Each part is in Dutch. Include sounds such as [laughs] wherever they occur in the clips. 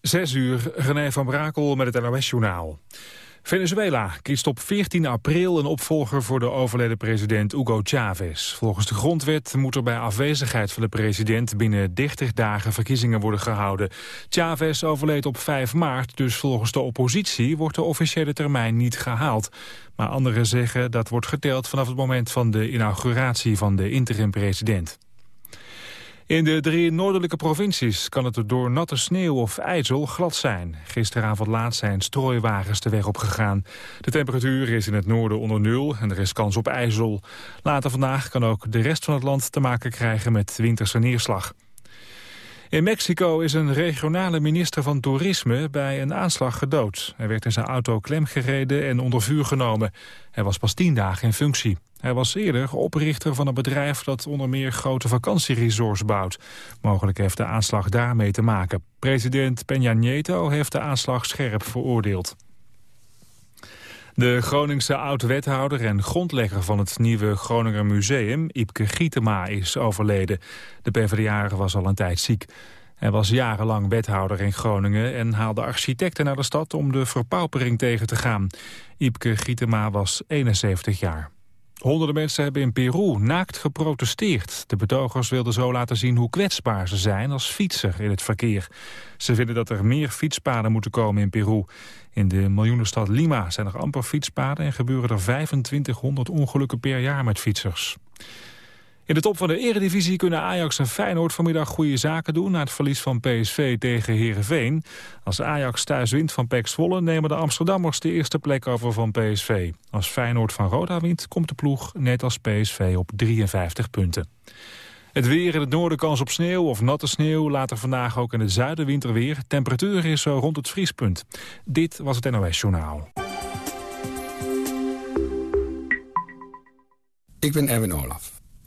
Zes uur, René van Brakel met het NOS-journaal. Venezuela kiest op 14 april een opvolger voor de overleden president Hugo Chavez. Volgens de grondwet moet er bij afwezigheid van de president binnen 30 dagen verkiezingen worden gehouden. Chavez overleed op 5 maart, dus volgens de oppositie wordt de officiële termijn niet gehaald. Maar anderen zeggen dat wordt geteld vanaf het moment van de inauguratie van de interim-president. In de drie noordelijke provincies kan het door natte sneeuw of ijzel glad zijn. Gisteravond laat zijn strooiwagens de weg opgegaan. De temperatuur is in het noorden onder nul en er is kans op ijzel. Later vandaag kan ook de rest van het land te maken krijgen met winterse neerslag. In Mexico is een regionale minister van Toerisme bij een aanslag gedood. Hij werd in zijn auto klemgereden en onder vuur genomen. Hij was pas tien dagen in functie. Hij was eerder oprichter van een bedrijf dat onder meer grote vakantieresorts bouwt. Mogelijk heeft de aanslag daarmee te maken. President Peña Nieto heeft de aanslag scherp veroordeeld. De Groningse oud-wethouder en grondlegger van het nieuwe Groninger Museum, Ipke Gietema, is overleden. De PvdA was al een tijd ziek. Hij was jarenlang wethouder in Groningen en haalde architecten naar de stad om de verpaupering tegen te gaan. Ipke Gietema was 71 jaar. Honderden mensen hebben in Peru naakt geprotesteerd. De betogers wilden zo laten zien hoe kwetsbaar ze zijn als fietser in het verkeer. Ze vinden dat er meer fietspaden moeten komen in Peru. In de miljoenenstad Lima zijn er amper fietspaden... en gebeuren er 2500 ongelukken per jaar met fietsers. In de top van de eredivisie kunnen Ajax en Feyenoord vanmiddag goede zaken doen... na het verlies van PSV tegen Heerenveen. Als Ajax thuis wint van PEC Zwolle... nemen de Amsterdammers de eerste plek over van PSV. Als Feyenoord van Roda wint, komt de ploeg net als PSV op 53 punten. Het weer in het noorden kans op sneeuw of natte sneeuw. Later vandaag ook in het zuiden winterweer. Temperatuur is zo rond het vriespunt. Dit was het NOS Journaal. Ik ben Erwin Olaf.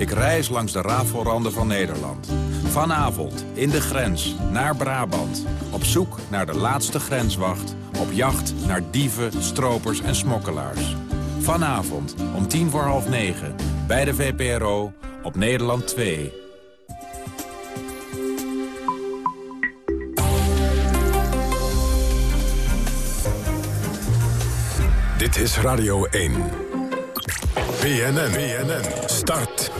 Ik reis langs de rafelranden van Nederland. Vanavond in de grens naar Brabant. Op zoek naar de laatste grenswacht. Op jacht naar dieven, stropers en smokkelaars. Vanavond om tien voor half negen. Bij de VPRO op Nederland 2. Dit is Radio 1. BNN, BNN, start.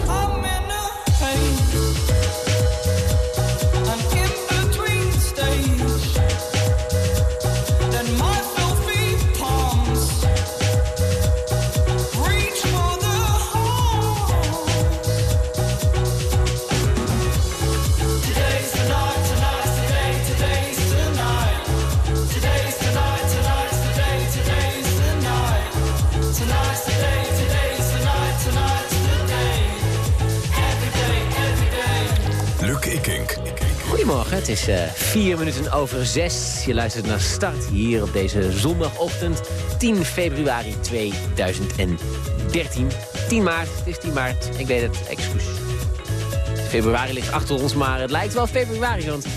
Goedemorgen, het is uh, vier minuten over zes. Je luistert naar Start hier op deze zondagochtend 10 februari 2013. 10 maart, het is 10 maart, ik weet het, excuus. Februari ligt achter ons, maar het lijkt wel februari, want... Ik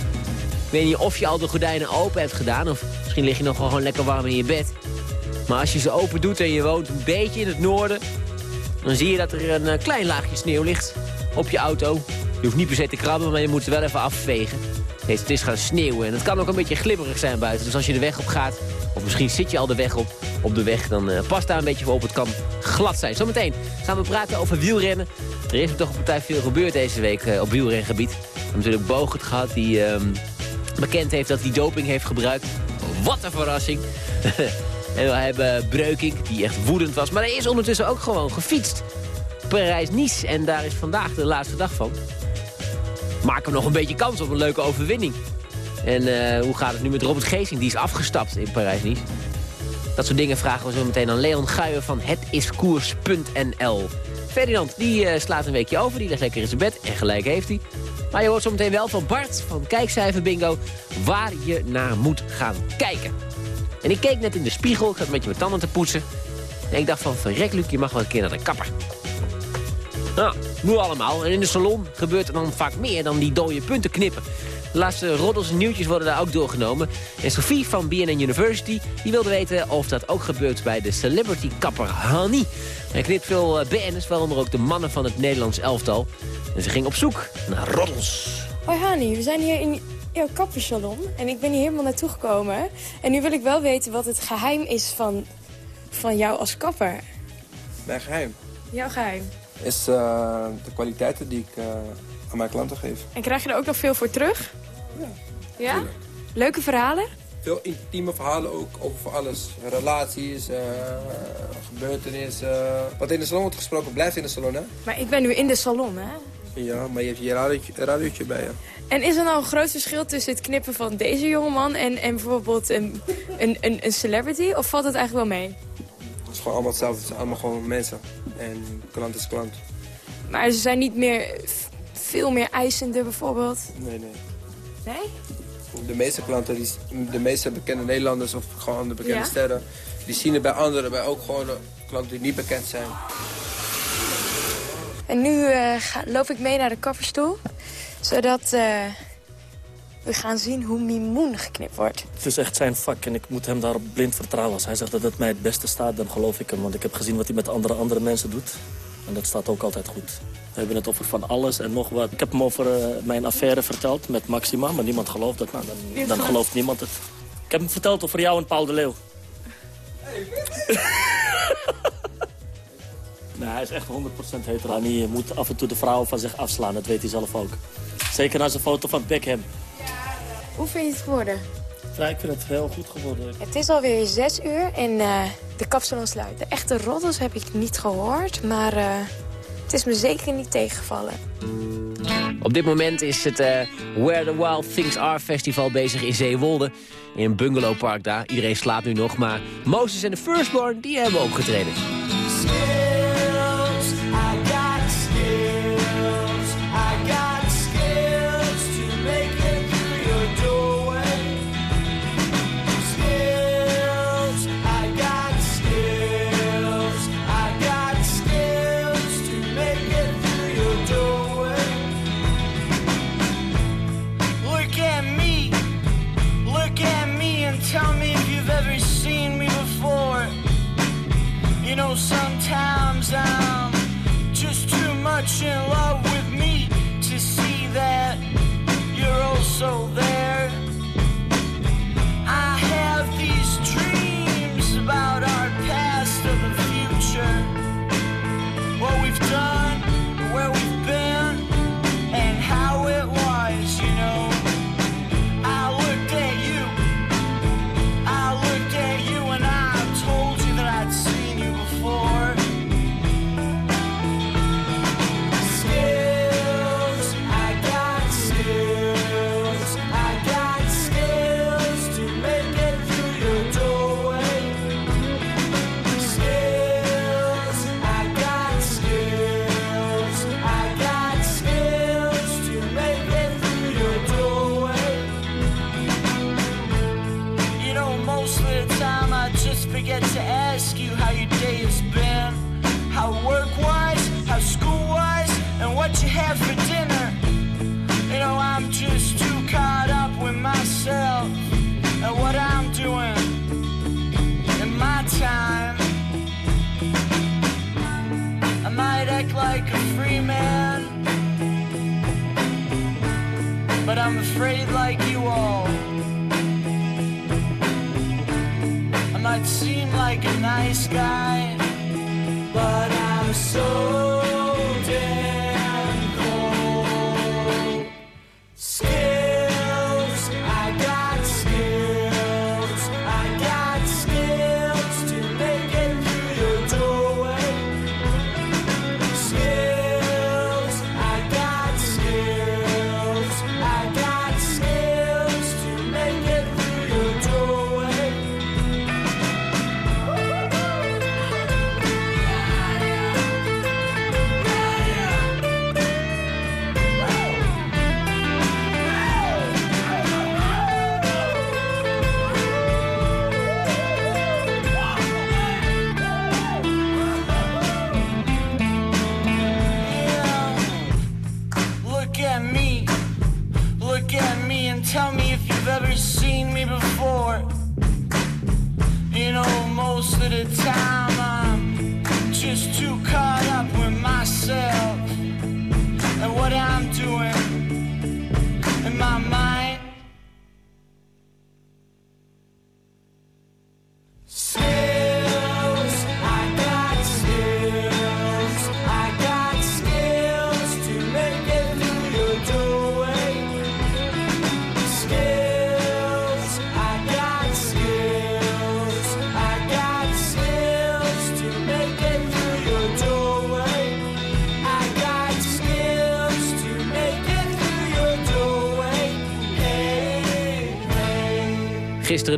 weet niet of je al de gordijnen open hebt gedaan... of misschien lig je nog gewoon lekker warm in je bed. Maar als je ze open doet en je woont een beetje in het noorden... dan zie je dat er een eh, klein laagje sneeuw ligt op je auto. Je hoeft niet per se te krabben, maar je moet wel even afvegen. Het is gaan sneeuwen en het kan ook een beetje glibberig zijn buiten. Dus als je de weg op gaat, of misschien zit je al de weg op, op de weg... dan uh, pas daar een beetje op, het kan glad zijn. Zometeen gaan we praten over wielrennen. Er is toch een partij veel gebeurd deze week uh, op wielrengebied. We hebben natuurlijk Bogert gehad die uh, bekend heeft dat hij doping heeft gebruikt. Wat een verrassing. [laughs] en we hebben Breukink, die echt woedend was. Maar hij is ondertussen ook gewoon gefietst. Parijs-Nice en daar is vandaag de laatste dag van maken we nog een beetje kans op een leuke overwinning. En eh, hoe gaat het nu met Robert Geesing? Die is afgestapt in Parijs-Nice. Dat soort dingen vragen we zo meteen aan Leon Guijer van hetiskoers.nl. Ferdinand, die uh, slaat een weekje over. Die ligt lekker in zijn bed. En gelijk heeft hij. Maar je hoort zo meteen wel van Bart van Kijkcijfer Bingo... waar je naar moet gaan kijken. En ik keek net in de spiegel, ik zat met je mijn tanden te poetsen. En ik dacht van, verrek Luc, je mag wel een keer naar de kapper. Nou, nu allemaal. En in de salon gebeurt er dan vaak meer dan die dode punten knippen. De laatste roddels en nieuwtjes worden daar ook doorgenomen. En Sophie van BNN University die wilde weten of dat ook gebeurt bij de celebrity kapper Hani. Hij knipt veel eh, BN'ers, waaronder ook de mannen van het Nederlands elftal. En ze ging op zoek naar roddels. Hoi Hani, we zijn hier in jouw kappersalon en ik ben hier helemaal naartoe gekomen. En nu wil ik wel weten wat het geheim is van, van jou als kapper. Mijn geheim Jouw geheim. Is eh, de kwaliteiten die ik eh, aan mijn klanten geef. En krijg je er ook nog veel voor terug? Ja. Ja? Leuke verhalen? Veel intieme verhalen ook over alles. Relaties, eh, gebeurtenissen. Wat in de salon wordt gesproken blijft in de salon, hè? Maar ik ben nu in de salon, hè? Ja, maar je hebt je radiootje, radiootje bij je. En is er nou een groot verschil tussen het knippen van deze jongeman en, en bijvoorbeeld een, een, een, een celebrity? Of valt het eigenlijk wel mee? Gewoon allemaal hetzelfde. Het zijn allemaal gewoon mensen. En klant is klant. Maar ze zijn niet meer veel meer eisender bijvoorbeeld. Nee, nee. Nee? De meeste klanten, die, de meeste bekende Nederlanders of gewoon de bekende Ja? sterren... die zien het bij anderen, bij ook gewoon klanten die niet bekend zijn. En nu eh, ga- loop ik mee naar de kapperstoel. Zodat eh, we gaan zien hoe Mimoen geknipt wordt. Het is echt zijn vak en ik moet hem daarop blind vertrouwen. Als hij zegt dat het mij het beste staat, dan geloof ik hem. Want ik heb gezien wat hij met andere, andere mensen doet. En dat staat ook altijd goed. We hebben het over van alles en nog wat. Ik heb hem over eh, mijn affaire verteld met Maxima, maar niemand gelooft dat. Nou, dan, dan gelooft- niemand het. Ik heb hem verteld over jou en Paul de Leeuw. [laughs] nee, hij is echt 100% hetero. Hij moet af en toe de vrouwen van zich afslaan, dat weet hij zelf ook. Zeker na zijn foto van Beckham. Hoe vind je het geworden? Ja, ik vind het heel goed geworden. Het is alweer zes uur en eh, de kapsalon sluit. De echte roddels heb ik niet gehoord, maar eh, het is me zeker niet tegengevallen. Op dit moment is het eh, Where the Wild Things Are festival bezig in Zeewolde. In een bungalowpark daar. Iedereen slaapt nu nog, maar Moses en de Firstborn die hebben opgetreden.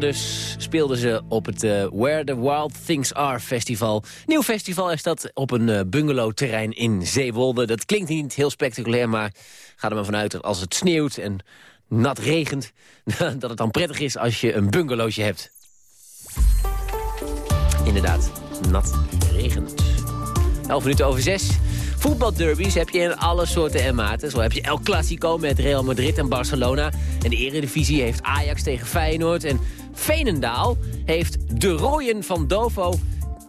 Dus speelden ze op het eh, Where the Wild Things Are festival. Nieuw festival is dat op een uh, bungalowterrein in Zeewolde. Dat klinkt niet heel spectaculair, maar ga er maar vanuit dat als het sneeuwt en nat regent... [laughs] dat het dan prettig is als je een bungalowtje hebt. Inderdaad, nat regent. 11 minuten over 6. Voetbalderbies heb je in alle soorten en maten. Zo heb je El Clasico met Real Madrid en Barcelona. En de Eredivisie heeft Ajax tegen Feyenoord. En Veenendaal heeft de rooien van Dovo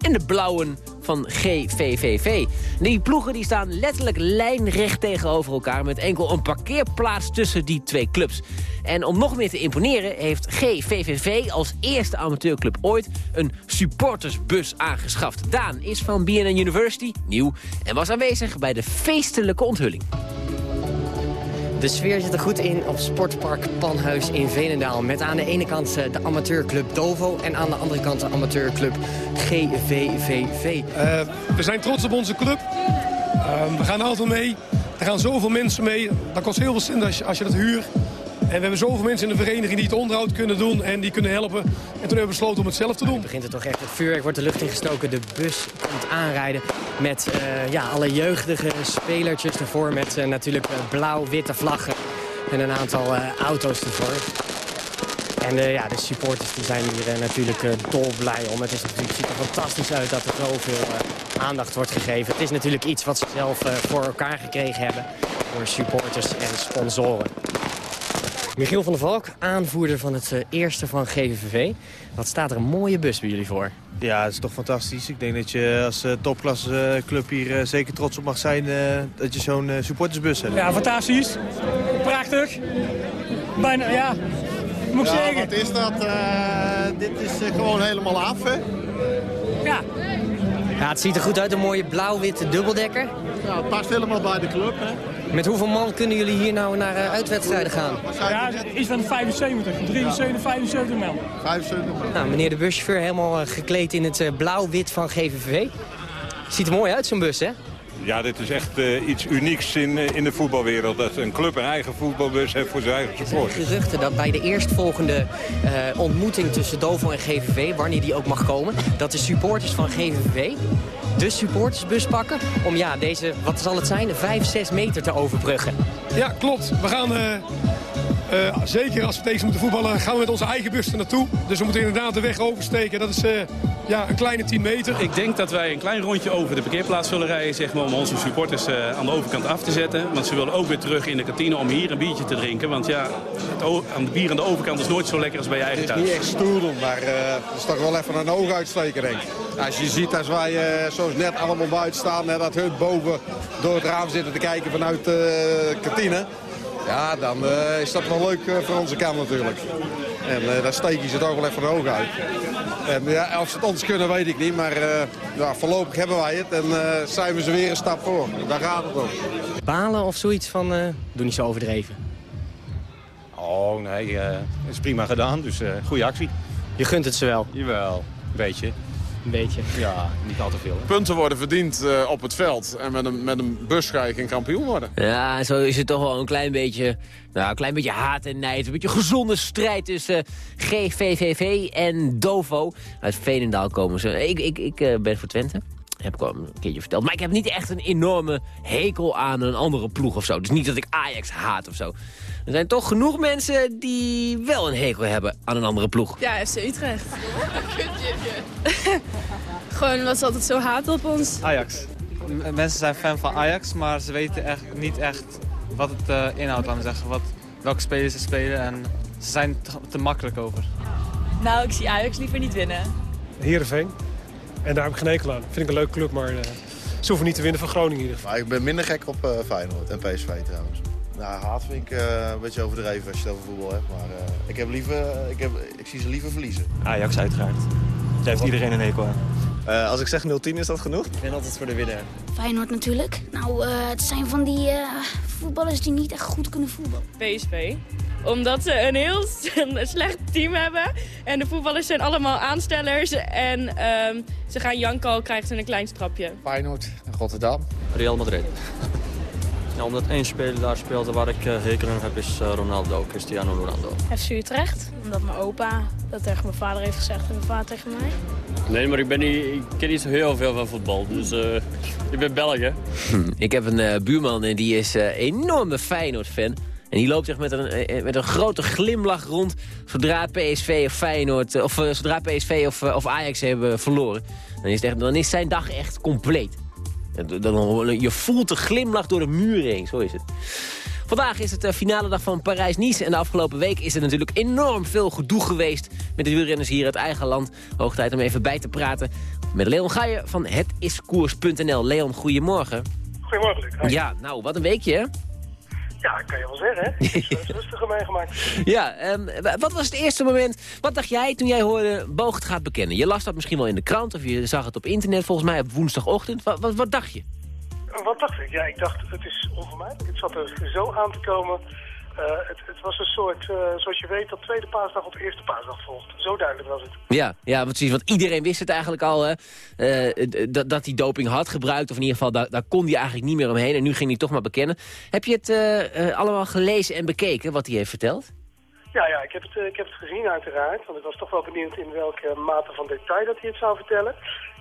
en de blauwen van GVVV. Die ploegen die staan letterlijk lijnrecht tegenover elkaar... met enkel een parkeerplaats tussen die twee clubs. En om nog meer te imponeren heeft GVVV als eerste amateurclub ooit... een supportersbus aangeschaft. Daan is van BNN University, nieuw... en was aanwezig bij de feestelijke onthulling. De sfeer zit er goed in op Sportpark Panhuis in Veenendaal. Met aan de ene kant eh, de amateurclub Dovo en aan de andere kant de amateurclub GVVV. Uh, we zijn trots op onze club. Uh, we gaan altijd mee. Er gaan zoveel mensen mee. Dat kost heel veel zin als je, als je dat huurt. En we hebben zoveel mensen in de vereniging die het onderhoud kunnen doen en die kunnen helpen. En toen hebben we besloten om het zelf te doen. Het begint er toch echt. Het vuurwerk wordt de lucht ingestoken. De bus komt aanrijden met uh, ja, alle jeugdige spelertjes ervoor. Met uh, natuurlijk uh, blauw-witte vlaggen en een aantal auto's ervoor. En ja, de supporters die zijn hier natuurlijk dolblij om. Het is natuurlijk, ziet er fantastisch uit dat er zoveel aandacht wordt gegeven. Het is natuurlijk iets wat ze zelf voor elkaar gekregen hebben door supporters en sponsoren. Michiel van der Valk, aanvoerder van het uh, eerste van GVVV. Wat staat er een mooie bus bij jullie voor? Ja, het is toch fantastisch. Ik denk dat je als uh, topklasse club hier uh, zeker trots op mag zijn dat je zo'n supportersbus hebt. Ja, fantastisch. Prachtig. Bijna, ja, moet ik ja, zeggen. wat is dat? dit is gewoon helemaal af, hè? Ja. Ja, het ziet er goed uit, een mooie blauw-witte dubbeldekker. Ja, het past helemaal bij de club, hè? Met hoeveel man kunnen jullie hier nou naar uh, uitwedstrijden gaan? Ja, iets van 75, 73, 75 man. 75 man. Nou, meneer de buschauffeur helemaal uh, gekleed in het uh, blauw-wit van GVV. Ziet er mooi uit, zo'n bus, hè? Ja, dit is echt uh, iets unieks in, uh, in de voetbalwereld. Dat een club een eigen voetbalbus heeft voor zijn eigen support. Er zijn geruchten dat bij de eerstvolgende uh, ontmoeting tussen Dovo en GVV... wanneer die ook mag komen, dat de supporters van GVV de supportersbus pakken... om ja, deze, wat zal het zijn, 5, 6 meter te overbruggen. Ja, klopt. We gaan... Uh, zeker als we tegen moeten voetballen gaan we met onze eigen bus er naartoe. Dus we moeten inderdaad de weg oversteken. Dat is uh, ja, een kleine 10 meter. Ik denk dat wij een klein rondje over de parkeerplaats zullen rijden... Zeg maar, om onze supporters uh, aan de overkant af te zetten. Want ze willen ook weer terug in de kantine om hier een biertje te drinken. Want ja, het, het bier aan de overkant is nooit zo lekker als bij je eigen thuis. Het is niet echt stoer doen, maar het is toch wel even een oog uitsteken, denk ik. Als je ziet als wij zoals net allemaal buiten staan... en dat hun boven door het raam zitten te kijken vanuit de kantine... Ja, dan uh, is dat wel leuk uh, voor onze kant natuurlijk. En uh, daar steken ze toch wel even hoog uit. En ja, of ze het ons kunnen, weet ik niet. Maar ja, voorlopig hebben wij het en zijn we ze weer een stap voor. Daar gaat het om. Balen of zoiets van, doe niet zo overdreven. Oh nee, het is prima gedaan, dus goede actie. Je gunt het ze wel? Jawel, een beetje. Een beetje? Ja, niet al te veel. Hè? Punten worden verdiend uh, op het veld. En met een, met een bus ga je geen kampioen worden. Ja, zo is het toch wel een klein beetje, nou, een klein beetje haat en nijd. Een beetje gezonde strijd tussen GVVV en Dovo. Uit Veenendaal komen ze. Ik, ik, ik uh, ben voor Twente. Heb ik al een keertje verteld. Maar ik heb niet echt een enorme hekel aan een andere ploeg of zo. Dus niet dat ik Ajax haat of zo. Er zijn toch genoeg mensen die wel een hekel hebben aan een andere ploeg. Ja, FC Utrecht. [laughs] Gewoon wat ze altijd zo haat op ons. Ajax. M mensen zijn fan van Ajax, maar ze weten echt niet echt wat het uh, inhoudt, laten we zeggen. Wat, welke spelers ze spelen en ze zijn te, te makkelijk over. Nou, ik zie Ajax liever niet winnen. Heerenveen. En daar heb ik geen hekel aan. Vind ik een leuke club, maar uh, ze hoeven niet te winnen van Groningen in ieder geval. Maar ik ben minder gek op uh, Feyenoord en PSV trouwens. Nou, haat vind ik uh, een beetje overdreven als je het over voetbal hebt. Maar uh, ik, heb liever, ik, heb, ik zie ze liever verliezen. Ajax uiteraard. Daar heeft iedereen een hekel aan. Uh, als ik zeg 0-10 is dat genoeg? Ik ben altijd voor de winnaar. Feyenoord natuurlijk. Nou, het zijn van die voetballers die niet echt goed kunnen voetballen. PSV. Omdat ze een heel [laughs] slecht team hebben. En de voetballers zijn allemaal aanstellers. En um, ze gaan janken al krijgen ze een klein strapje. Feyenoord en Rotterdam. Real Madrid. Ja, [laughs] omdat één speler daar speelde waar ik uh, hekel aan heb is uh, Ronaldo, Cristiano Ronaldo. FC Utrecht, omdat mijn opa dat tegen mijn vader heeft gezegd en mijn vader tegen mij. Nee, maar ik, ben niet, ik ken niet zo heel veel van voetbal, dus uh, ik ben Belg, hè? Hm, ik heb een buurman en die is enorme Feyenoord-fan. En die loopt echt met een, met een grote glimlach rond zodra PSV of Feyenoord... of zodra PSV of, of Ajax hebben verloren. Dan is, echt, dan is zijn dag echt compleet. Dan, je voelt de glimlach door de muur heen, zo is het. Vandaag is het de finale dag van Parijs-Nice. En de afgelopen week is er natuurlijk enorm veel gedoe geweest... met de wielrenners hier uit eigen land. Hoog tijd om even bij te praten met Leon Gaier van hetiskoers.nl. Leon, goedemorgen. Goedemorgen, Luc. Ja, nou, wat een weekje, hè? Ja, kan je wel zeggen, hè? Het [laughs] is rustiger meegemaakt. Ja, um, wat was het eerste moment... Wat dacht jij toen jij hoorde Boog gaat bekennen? Je las dat misschien wel in de krant of je zag het op internet volgens mij op woensdagochtend. Wat, wat, wat dacht je? Wat dacht ik? Ja, ik dacht het is onvermijdelijk. Het zat er zo aan te komen. Uh, het, het, was een soort, uh, zoals je weet, dat tweede paasdag op de eerste paasdag volgt. Zo duidelijk was het. Ja, ja precies, want iedereen wist het eigenlijk al, hè, uh, dat hij doping had gebruikt. Of in ieder geval, daar, daar kon hij eigenlijk niet meer omheen. En nu ging hij toch maar bekennen. Heb je het allemaal gelezen en bekeken, wat hij heeft verteld? Ja, ja ik, heb het, ik heb het gezien uiteraard. Want ik was toch wel benieuwd in welke mate van detail dat hij het zou vertellen.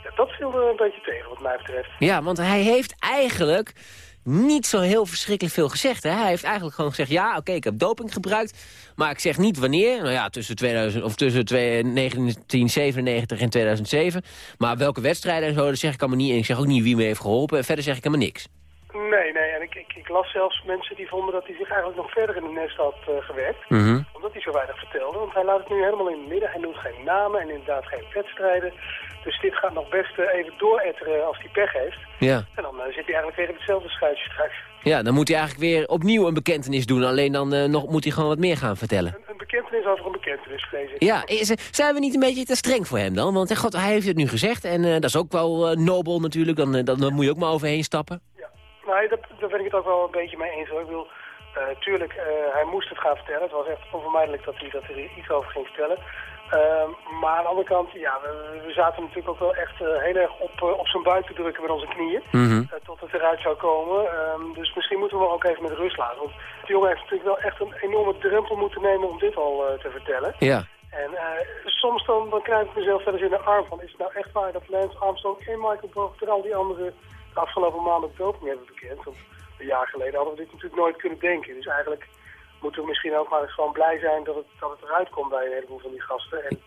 Ja, dat viel er een beetje tegen, wat mij betreft. Ja, want hij heeft eigenlijk niet zo heel verschrikkelijk veel gezegd. Hè? Hij heeft eigenlijk gewoon gezegd, ja, oké, ik heb doping gebruikt. Maar ik zeg niet wanneer. Nou ja, tussen, 2000, of tussen 1997 en 2007. Maar welke wedstrijden en zo, dat zeg ik allemaal niet. En ik zeg ook niet wie me heeft geholpen. En verder zeg ik helemaal niks. Nee, nee. En ik, ik, ik, las zelfs mensen die vonden dat hij zich eigenlijk nog verder in de nest had uh, gewerkt. Mhm. Omdat hij zo weinig vertelde. Want hij laat het nu helemaal in het midden. Hij noemt geen namen en inderdaad geen wedstrijden. Dus dit gaat nog best uh, even dooretteren als hij pech heeft. Ja. En dan uh, zit hij eigenlijk weer in hetzelfde schuitje straks. Ja, dan moet hij eigenlijk weer opnieuw een bekentenis doen. Alleen dan nog, moet hij gewoon wat meer gaan vertellen. Een, een bekentenis over een bekentenis, vrees ik. Ja, is, zijn we niet een beetje te streng voor hem dan? Want God, hij heeft het nu gezegd en dat is ook wel nobel natuurlijk. Dan, dan, dan moet je ook maar overheen stappen. Nee, daar, daar ben ik het ook wel een beetje mee eens. Hoor. Ik wil, uh, tuurlijk, uh, hij moest het gaan vertellen. Het was echt onvermijdelijk dat hij, dat hij er iets over ging vertellen. Uh, maar aan de andere kant, ja, we, we zaten natuurlijk ook wel echt uh, heel erg op, uh, op zijn buik te drukken met onze knieën. Mm -hmm. tot het eruit zou komen. Um, dus misschien moeten we hem ook even met rust laten. Want die jongen heeft natuurlijk wel echt een enorme drempel moeten nemen om dit al te vertellen. Ja. En soms dan, dan krijg ik mezelf wel eens in de arm van, is het nou echt waar dat Lance Armstrong en Michael Borg er al die andere de afgelopen maanden op doping hebben bekend. Want een jaar geleden hadden we dit natuurlijk nooit kunnen denken. Dus eigenlijk moeten we misschien ook maar eens gewoon blij zijn dat het, dat het eruit komt bij een heleboel van die gasten. En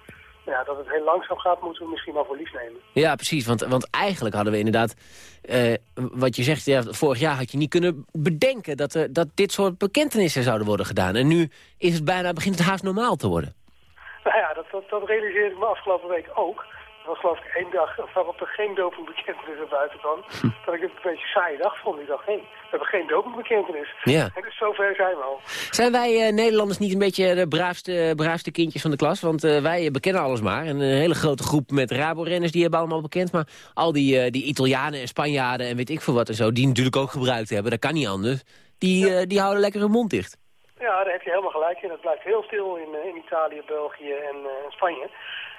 ja, dat het heel langzaam gaat, moeten we misschien wel voor lief nemen. Ja, precies. Want, want eigenlijk hadden we inderdaad, uh, wat je zegt, ja, vorig jaar had je niet kunnen bedenken dat, er, dat dit soort bekentenissen zouden worden gedaan. En nu is het bijna, begint het haast normaal te worden. Nou ja, dat, dat, dat realiseerde ik me afgelopen week ook was geloof ik één dag waarop er geen dopingbekentenis buiten kwam. Hm. Dat ik het een beetje saai dag vond. Ik dacht, hé, we hebben geen dopingbekentenis. Ja. En dus zover zijn we al. Zijn wij uh, Nederlanders niet een beetje de braafste, braafste kindjes van de klas? Want uh, wij bekennen alles maar. En een hele grote groep met Rabo-renners, die hebben allemaal bekend. Maar al die, uh, die Italianen en Spanjaarden en weet ik veel wat en zo... die natuurlijk ook gebruikt hebben, dat kan niet anders. Die, ja. die houden lekker hun mond dicht. Ja, daar heb je helemaal gelijk in. Het blijft heel stil in, in Italië, België en Spanje.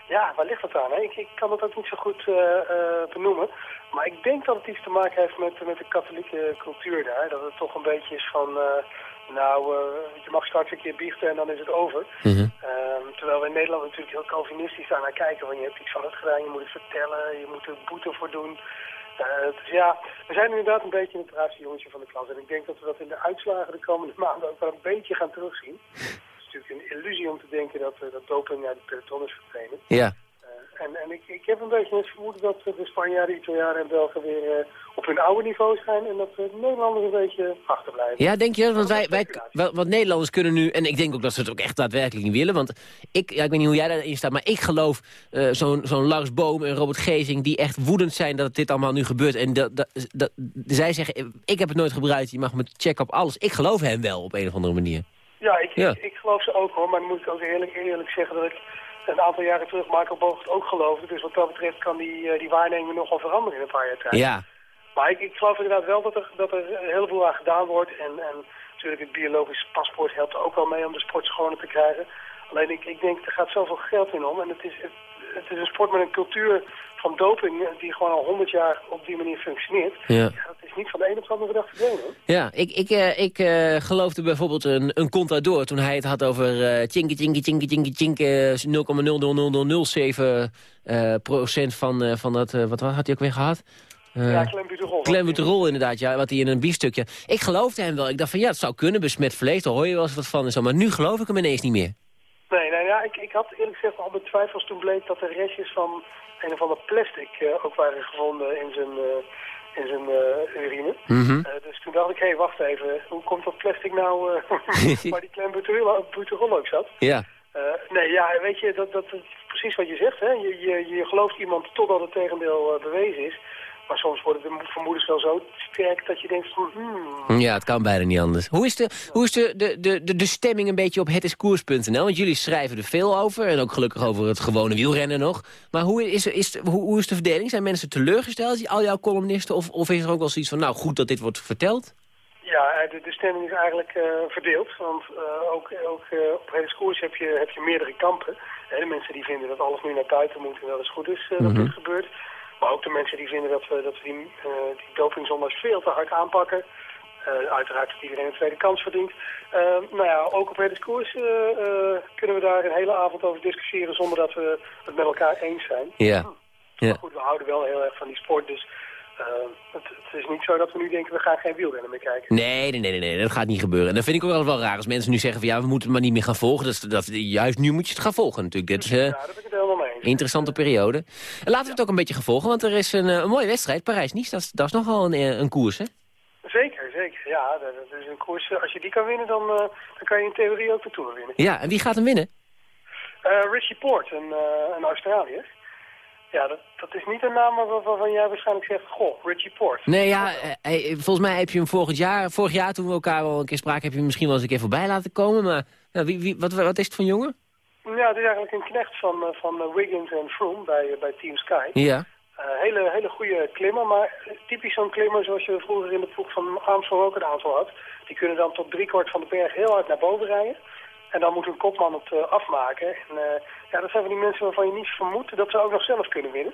Ja, waar ligt dat aan? Hè? Ik, ik, kan het ook niet zo goed uh, uh, benoemen. Maar ik denk dat het iets te maken heeft met, met de katholieke cultuur daar. Dat het toch een beetje is van... Uh, nou, je mag straks een keer biechten en dan is het over. Mm -hmm. terwijl we in Nederland natuurlijk heel calvinistisch daar naar kijken. Want je hebt iets van het gedaan, je moet het vertellen, je moet er boete voor doen. dus ja, we zijn inderdaad een beetje een braafste jongetje van de klas. En ik denk dat we dat in de uitslagen de komende [laughs] maanden ook wel een beetje gaan terugzien natuurlijk een illusie om te denken dat, uh, dat doping uit de peloton is verdwenen. Ja. Uh, en en ik, ik heb een beetje het vermoeden dat de Spanjaarden, Italianen en Belgen weer op hun oude niveau zijn en dat de Nederlanders een beetje achterblijven. Ja, denk je? Want wij, wij, want Nederlanders kunnen nu, en ik denk ook dat ze het ook echt daadwerkelijk niet willen, want ik, ja, ik weet niet hoe jij daarin staat, maar ik geloof uh, zo'n zo'n Lars Boom en Robert Gezing die echt woedend zijn dat dit allemaal nu gebeurt. En dat, dat, dat, zij zeggen, ik heb het nooit gebruikt, je mag me checken op alles. Ik geloof hen wel op een of andere manier. Ja, ik, ja. Ik, ik, geloof ze ook hoor, maar dan moet ik ook eerlijk, eerlijk zeggen dat ik een aantal jaren terug Michael het ook geloofde. Dus wat dat betreft kan die, uh, die waarneming nogal veranderen in een paar jaar tijd. Ja. Maar ik, ik geloof inderdaad wel dat er, dat er een heleboel aan gedaan wordt. En, en natuurlijk het biologisch paspoort helpt ook wel mee om de sport schoner te krijgen. Alleen ik, ik denk, er gaat zoveel geld in om. En het is, het, het is een sport met een cultuur van doping eh, die gewoon al honderd jaar op die manier functioneert. Ja. dat is niet van de een op de andere dag verdwenen. Ja, ik, ik, eh, ik eh, geloofde bijvoorbeeld een, een contador toen hij het had over eh tjinke, tjinke, tjinke, tjinke, tjinke, eh, 0,00007 eh, procent van, van dat, wat had hij ook weer gehad? Eh, ja, klembuterol. Klembuterol inderdaad, ja, wat hij in een biefstukje... Ik geloofde hem wel. Ik dacht van ja, het zou kunnen, besmet vlees, daar hoor je wel eens wat van en zo. Maar nu geloof ik hem ineens niet meer. Nee, nee ja, ik, ik had eerlijk gezegd al mijn twijfels toen bleek dat er restjes van een of ander plastic eh, ook waren gevonden in zijn, eh, in zijn eh, urine. Mhm. Dus toen dacht ik, hé, hey, wacht even, hoe komt dat plastic nou [laughs] [laughs] waar die klembuterol buterol ook zat? Ja. Nee, ja, weet je, dat, dat is precies wat je zegt. Hè? Je, je, je gelooft iemand totdat het tegendeel bewezen is. Maar soms worden de vermoedens wel zo sterk dat je denkt van... Hmm, Ja, het kan bijna niet anders. Hoe is de, hoe is de, de, de, de, stemming een beetje op hetiskoers.nl? Want jullie schrijven er veel over. En ook gelukkig over het gewone wielrennen nog. Maar hoe is, is, de- hoe, hoe is de verdeling? Zijn mensen teleurgesteld, al jouw columnisten? Of, of is er ook wel zoiets van, nou goed dat dit wordt verteld? Ja, eh, de, de stemming is eigenlijk eh, verdeeld. Want eh, ook, ook eh, op hele koers heb je, heb je meerdere kampen. Hè, de mensen die vinden dat alles nu naar buiten moet en dat het goed is dat Mhm. dit gebeurt. Maar ook de mensen die vinden dat we, dat we die, eh die dopingzondags veel te hard aanpakken. Eh, uiteraard dat iedereen een tweede kans verdient. Eh, nou ja, ook op koers eh, eh, kunnen we daar een hele avond over discussiëren zonder dat we het met elkaar eens zijn. Ja. ja. Maar goed, we houden wel heel erg van die sport, dus het, het is niet zo dat we nu denken we gaan geen wielrennen meer kijken. Nee, nee, nee, nee, dat gaat niet gebeuren. En dat vind ik ook wel, wel raar als mensen nu zeggen van ja, we moeten het maar niet meer gaan volgen. Dat, dat, juist nu moet je het gaan volgen natuurlijk. Is eh, Ja, daar ben ik het helemaal mee eens. een interessante periode. En laten we het ook een beetje gaan volgen, want er is een, eh, een mooie wedstrijd. Parijs-Nice, dat, is- dat is nogal een, eh, een koers, hè? Zeker, zeker. Ja, dat, is een koers. eh, Als je die kan winnen, dan, eh, dan kan je in theorie ook de Tour winnen. Ja, en wie gaat hem winnen? Eh, Richie Port, een, eh, een Australiër. Ja, dat, dat is niet een naam waar- waarvan jij waarschijnlijk zegt, goh, Richie Port. Nee, ja, eh, eh, volgens mij heb je hem vorig jaar, vorig jaar toen we elkaar wel een keer spraken, heb je hem misschien wel eens een keer voorbij laten komen. Maar ja, wie, wie, wat, wat is het voor een jongen? Ja, het is eigenlijk een knecht van, eh, van Wiggins en Froome bij, bij Team Sky. Ja. Hele, hele goede klimmer, maar typisch zo'n klimmer zoals je vroeger in de ploeg van Armstrong ook een aantal had. Die kunnen dan tot driekwart van de berg heel hard naar boven rijden. En dan moet een kopman het afmaken. En, ja, dat zijn van die mensen waarvan je niet vermoedt dat ze ook nog zelf kunnen winnen.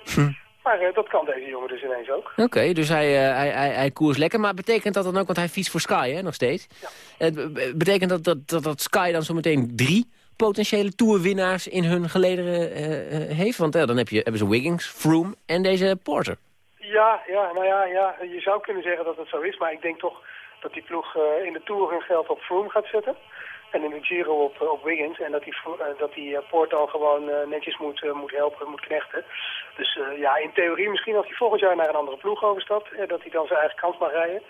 Maar eh, dat kan deze jongen dus ineens ook. Oké, dus hij, eh, hij, hij, hij koers lekker. Maar betekent dat dan ook, want hij fietst voor Sky hè, nog steeds. Eh, be- be- betekent dat dat, dat dat Sky dan zometeen drie potentiële toerwinnaars in hun gelederen eh, eh, heeft? Want eh, dan heb je, hebben ze Wiggins, Froome en deze Porter. Ja, ja, nou ja, ja, je zou kunnen zeggen dat het zo is. Maar ik denk toch dat die ploeg eh, in de Tour hun geld op Froome gaat zetten. En in de Giro op, eh, op Wiggins. En dat die, eh, dat die eh, Poort dan gewoon netjes moet, moet helpen, moet knechten. Dus ja, in theorie misschien als hij volgend jaar naar een andere ploeg overstapt. dat hij dan zijn eigen kans mag rijden.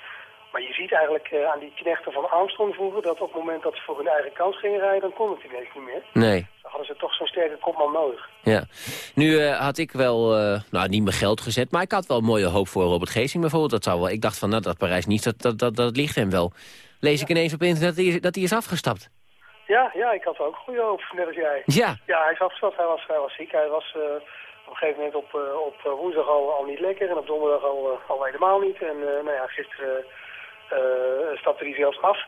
Maar je ziet eigenlijk aan die knechten van Armstrong vroeger... dat op het moment dat ze voor hun eigen kans gingen rijden... dan kon het ineens niet meer. Nee. Dan hadden ze toch zo'n sterke kopman nodig. Ja. Nu had ik wel, nou niet mijn geld gezet, maar ik had wel een mooie hoop voor Robert Geesing bijvoorbeeld. Dat zou wel, ik dacht van, nou, dat Parijs niet, dat, dat, dat, dat ligt hem wel. Lees ik ineens op internet dat hij, dat hij is afgestapt. Ja, ja, ik had er ook goede hoop, net als jij. Ja. Ja, hij is afgestapt, hij was, hij was ziek. Hij was eh, op een gegeven moment op, eh, op eh, woensdag al, al niet lekker en op donderdag al, al helemaal niet. En nou ja, gisteren stapte hij zelfs af.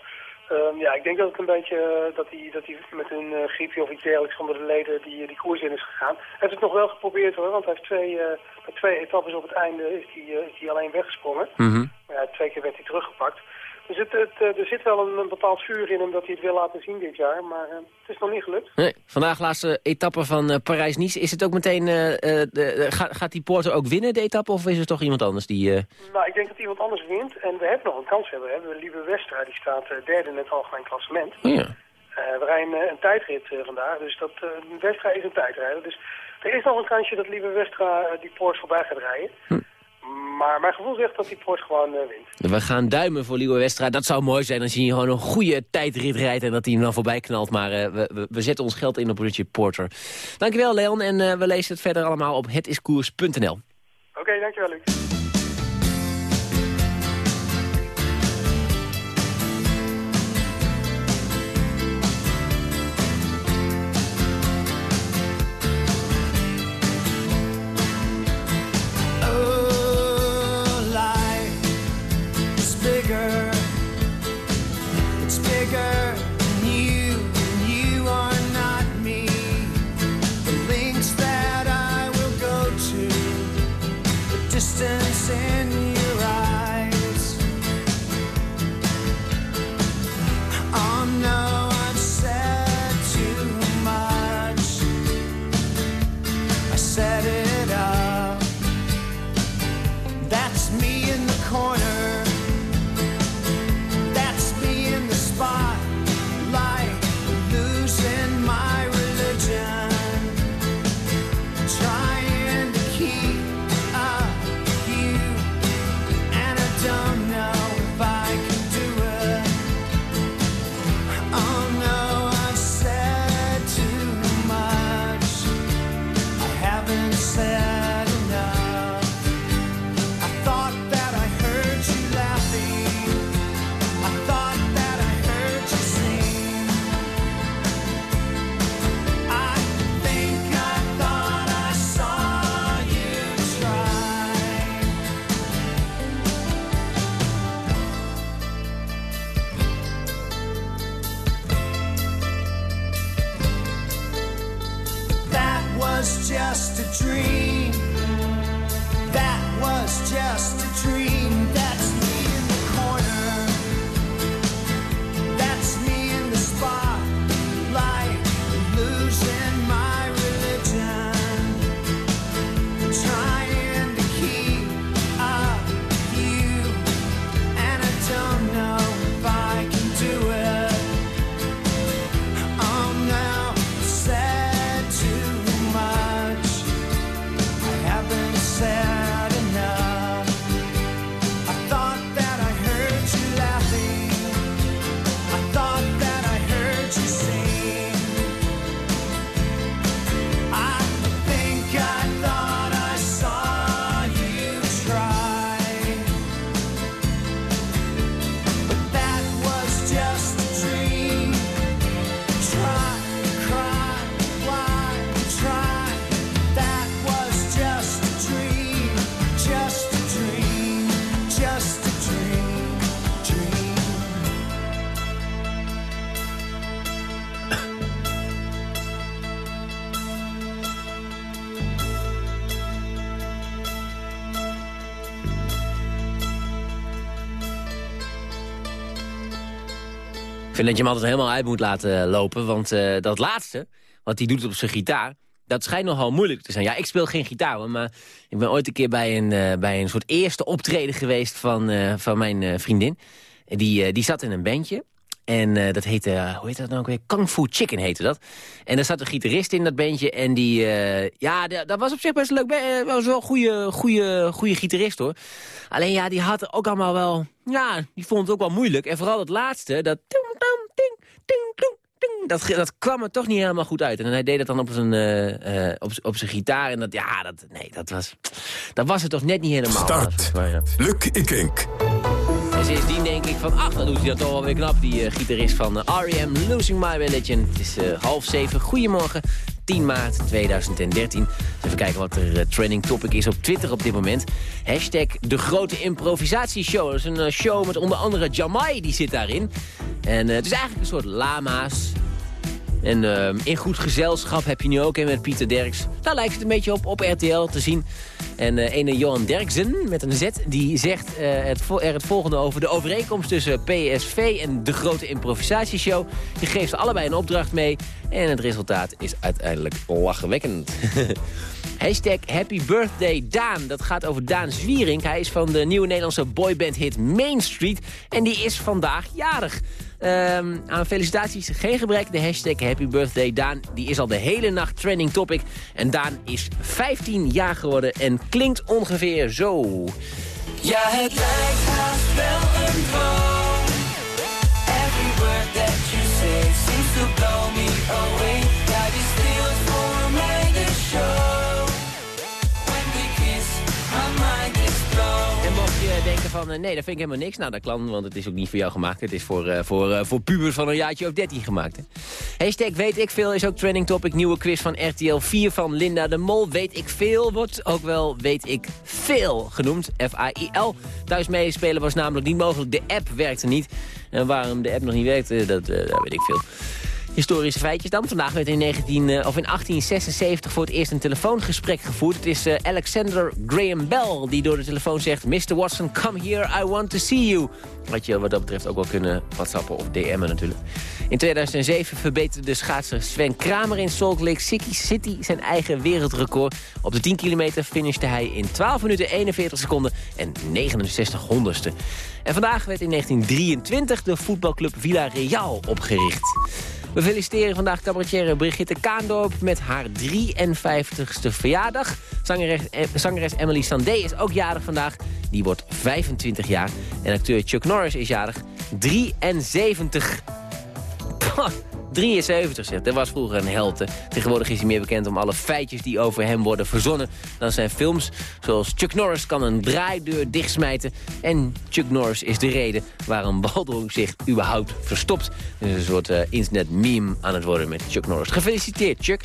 Ehm, ja, ik denk dat het een beetje dat hij, dat hij met een griepje of iets dergelijks onder de leden die, die koers in is gegaan. Hij heeft het nog wel geprobeerd hoor, want hij heeft twee, twee etappes op het einde is hij, is hij alleen weggesprongen. Maar ja, twee keer werd hij teruggepakt. Dus het, het, eh, er zit wel een, een bepaald vuur in hem dat hij het wil laten zien dit jaar. Maar eh, het is nog niet gelukt. Nee, vandaag laatste etappe van eh, Parijs-Nice. Is het ook meteen, de, gaat, die Porter ook winnen de etappe of is er toch iemand anders die... Nou, ik denk dat iemand anders wint. En we hebben nog een kans hebben. Hè. We Lieve Westra, die staat derde in het algemeen klassement. oh ja. Eh, we rijden een tijdrit vandaag. Dus dat, Westra is een tijdrijder. Dus er is nog een kansje dat Lieve Westra die Poort voorbij gaat rijden. Maar mijn gevoel zegt dat die Poort gewoon eh, wint. We gaan duimen voor Liewe Westra. Dat zou mooi zijn als hij gewoon een goede tijdrit rijdt... en dat hij hem dan voorbij knalt. Maar eh, we, we, we zetten ons geld in op Richard Porter. Dankjewel, Leon. En eh, we lezen het verder allemaal op hetiskoers.nl. Oké, dankjewel Luc. Vind dat je hem altijd helemaal uit moet laten lopen. Want eh, dat laatste, wat hij doet op zijn gitaar... dat schijnt nogal moeilijk te zijn. Ja, ik speel geen gitaar, maar ik ben ooit een keer bij een, eh, bij een soort eerste optreden geweest van, eh, van mijn vriendin. Die, die zat in een bandje. En eh, dat heette, eh, hoe heet dat nou ook weer? Kung Fu Chicken heette dat. En daar zat een gitarist in dat bandje. En die, eh, ja, da- dat was op zich best leuk. Be- was wel een goede, goede, goede gitarist hoor. Alleen ja, die had ook allemaal wel, ja, die vond het ook wel moeilijk. En vooral het laatste, dat dat, dat kwam er toch niet helemaal goed uit. En hij deed het dan op zijn, op, op zijn gitaar. En dat, ja, dat, nee, dat was, dat was het toch net niet helemaal. Start. Luc Ikink. En sindsdien denk ik van, ach, dan doet hij dat toch wel weer knap, die eh, gitarist van eh, R.E.M. Losing My Religion. Het is eh, half zeven, goedemorgen, 10 maart 2013. Even kijken wat er trending topic is op Twitter op dit moment. Hashtag de grote improvisatieshow. Dat is een show met onder andere Jamai, die zit daarin. En het is eigenlijk een soort lama's. En eh, in goed gezelschap heb je nu ook een met Pieter Derks. Daar lijkt het een beetje op, op RTL te zien. En eh ene Johan Derksen, met een Z, die zegt eh, het, er het volgende over de overeenkomst tussen PSV en de grote improvisatieshow. Die geeft allebei een opdracht mee. En het resultaat is uiteindelijk lachwekkend. [laughs] Hashtag Happy Birthday Daan. Dat gaat over Daan Zwierink. Hij is van de nieuwe Nederlandse boyband hit Main Street. En die is vandaag jarig. Ehm, aan felicitaties geen gebrek. De hashtag Happy Birthday Daan die is al de hele nacht trending topic. En Daan is 15 jaar geworden en klinkt ongeveer zo. Ja, het lijkt haast wel een. Seems to blow me away. Van, eh, nee, dat vind ik helemaal niks. Nou, dat kan, want het is ook niet voor jou gemaakt. Het is voor, eh, voor, eh, voor pubers van een jaartje of 13 gemaakt. Hè. Hashtag weet ik veel is ook trending topic. Nieuwe quiz van RTL 4 van Linda de Mol. Weet ik veel wordt ook wel weet ik veel genoemd. F-A-I-L. Thuis meespelen was namelijk niet mogelijk. De app werkte niet. En waarom de app nog niet werkte, dat, dat weet ik veel. Historische feitjes dan. Vandaag werd in, 19, uh, of in 1876 voor het eerst een telefoongesprek gevoerd. Het is uh, Alexander Graham Bell die door de telefoon zegt... Mr. Watson, come here, I want to see you. Had je wat dat betreft ook wel kunnen whatsappen of DM'en natuurlijk. In 2007 verbeterde de schaatser Sven Kramer in Salt Lake City zijn eigen wereldrecord. Op de 10 kilometer finishte hij in 12 minuten 41 seconden en 69 honderdste. En vandaag werd in 1923 de voetbalclub Villarreal opgericht. We feliciteren vandaag cabaretière Brigitte Kaandorp met haar 53ste verjaardag. Zangeres, zangeres Emily Sandé is ook jarig vandaag. Die wordt 25 jaar. En acteur Chuck Norris is jarig 73. [laughs] 73 zegt. Dat was vroeger een helte. Tegenwoordig is hij meer bekend om alle feitjes die over hem worden verzonnen. Dan zijn films zoals Chuck Norris kan een draaideur dichtsmijten. En Chuck Norris is de reden waarom Baldwin zich überhaupt verstopt. Dus een soort uh, internet meme aan het worden met Chuck Norris. Gefeliciteerd Chuck.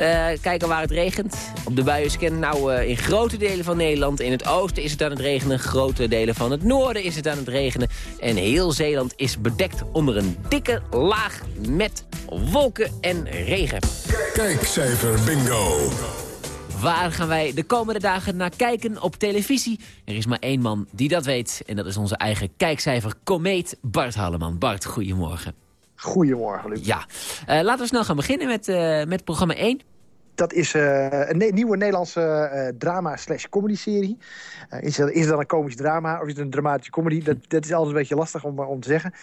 Uh, kijken waar het regent. Op de buienscan. Nou, uh, in grote delen van Nederland. In het oosten is het aan het regenen. Grote delen van het noorden is het aan het regenen. En heel Zeeland is bedekt onder een dikke laag met wolken en regen. Kijkcijfer bingo. Waar gaan wij de komende dagen naar kijken op televisie? Er is maar één man die dat weet. En dat is onze eigen kijkcijfer komeet Bart Halleman. Bart, goedemorgen. Goedemorgen, Luc. Ja. Uh, laten we snel gaan beginnen met, uh, met programma 1. Dat is uh, een ne nieuwe Nederlandse drama-slash-comedy-serie. is, dat, is het dan een komisch drama of is het een dramatische comedy? Dat, dat is altijd een beetje lastig om, om te zeggen.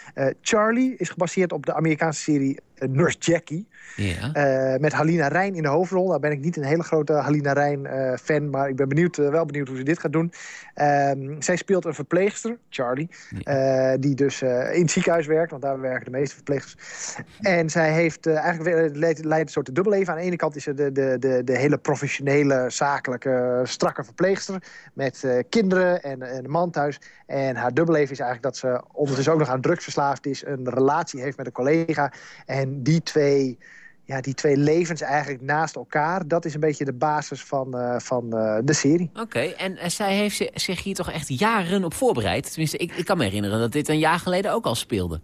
Charlie is gebaseerd op de Amerikaanse serie Nurse Jackie. Ja. Uh, met Halina Rijn in de hoofdrol. Nou ben ik niet een hele grote Halina Rijn uh, fan, maar ik ben benieuwd, uh, wel benieuwd hoe ze dit gaat doen. Ehm, zij speelt een verpleegster, Charlie, ja. die dus in het ziekenhuis werkt, want daar werken de meeste verpleegsters. En zij heeft eigenlijk leidt, leidt een soort dubbelleven. Aan de ene kant is ze de, de, de, de hele professionele, zakelijke, strakke verpleegster met kinderen en, en een man thuis. En haar dubbelleven is eigenlijk dat ze ondertussen ook nog aan drugs verslaafd is, een relatie heeft met een collega. En die twee ja, die twee levens eigenlijk naast elkaar. Dat is een beetje de basis van, uh, van uh, de serie. Oké, en zij heeft zich hier toch echt jaren op voorbereid? Tenminste, ik, ik kan me herinneren dat dit een jaar geleden ook al speelde.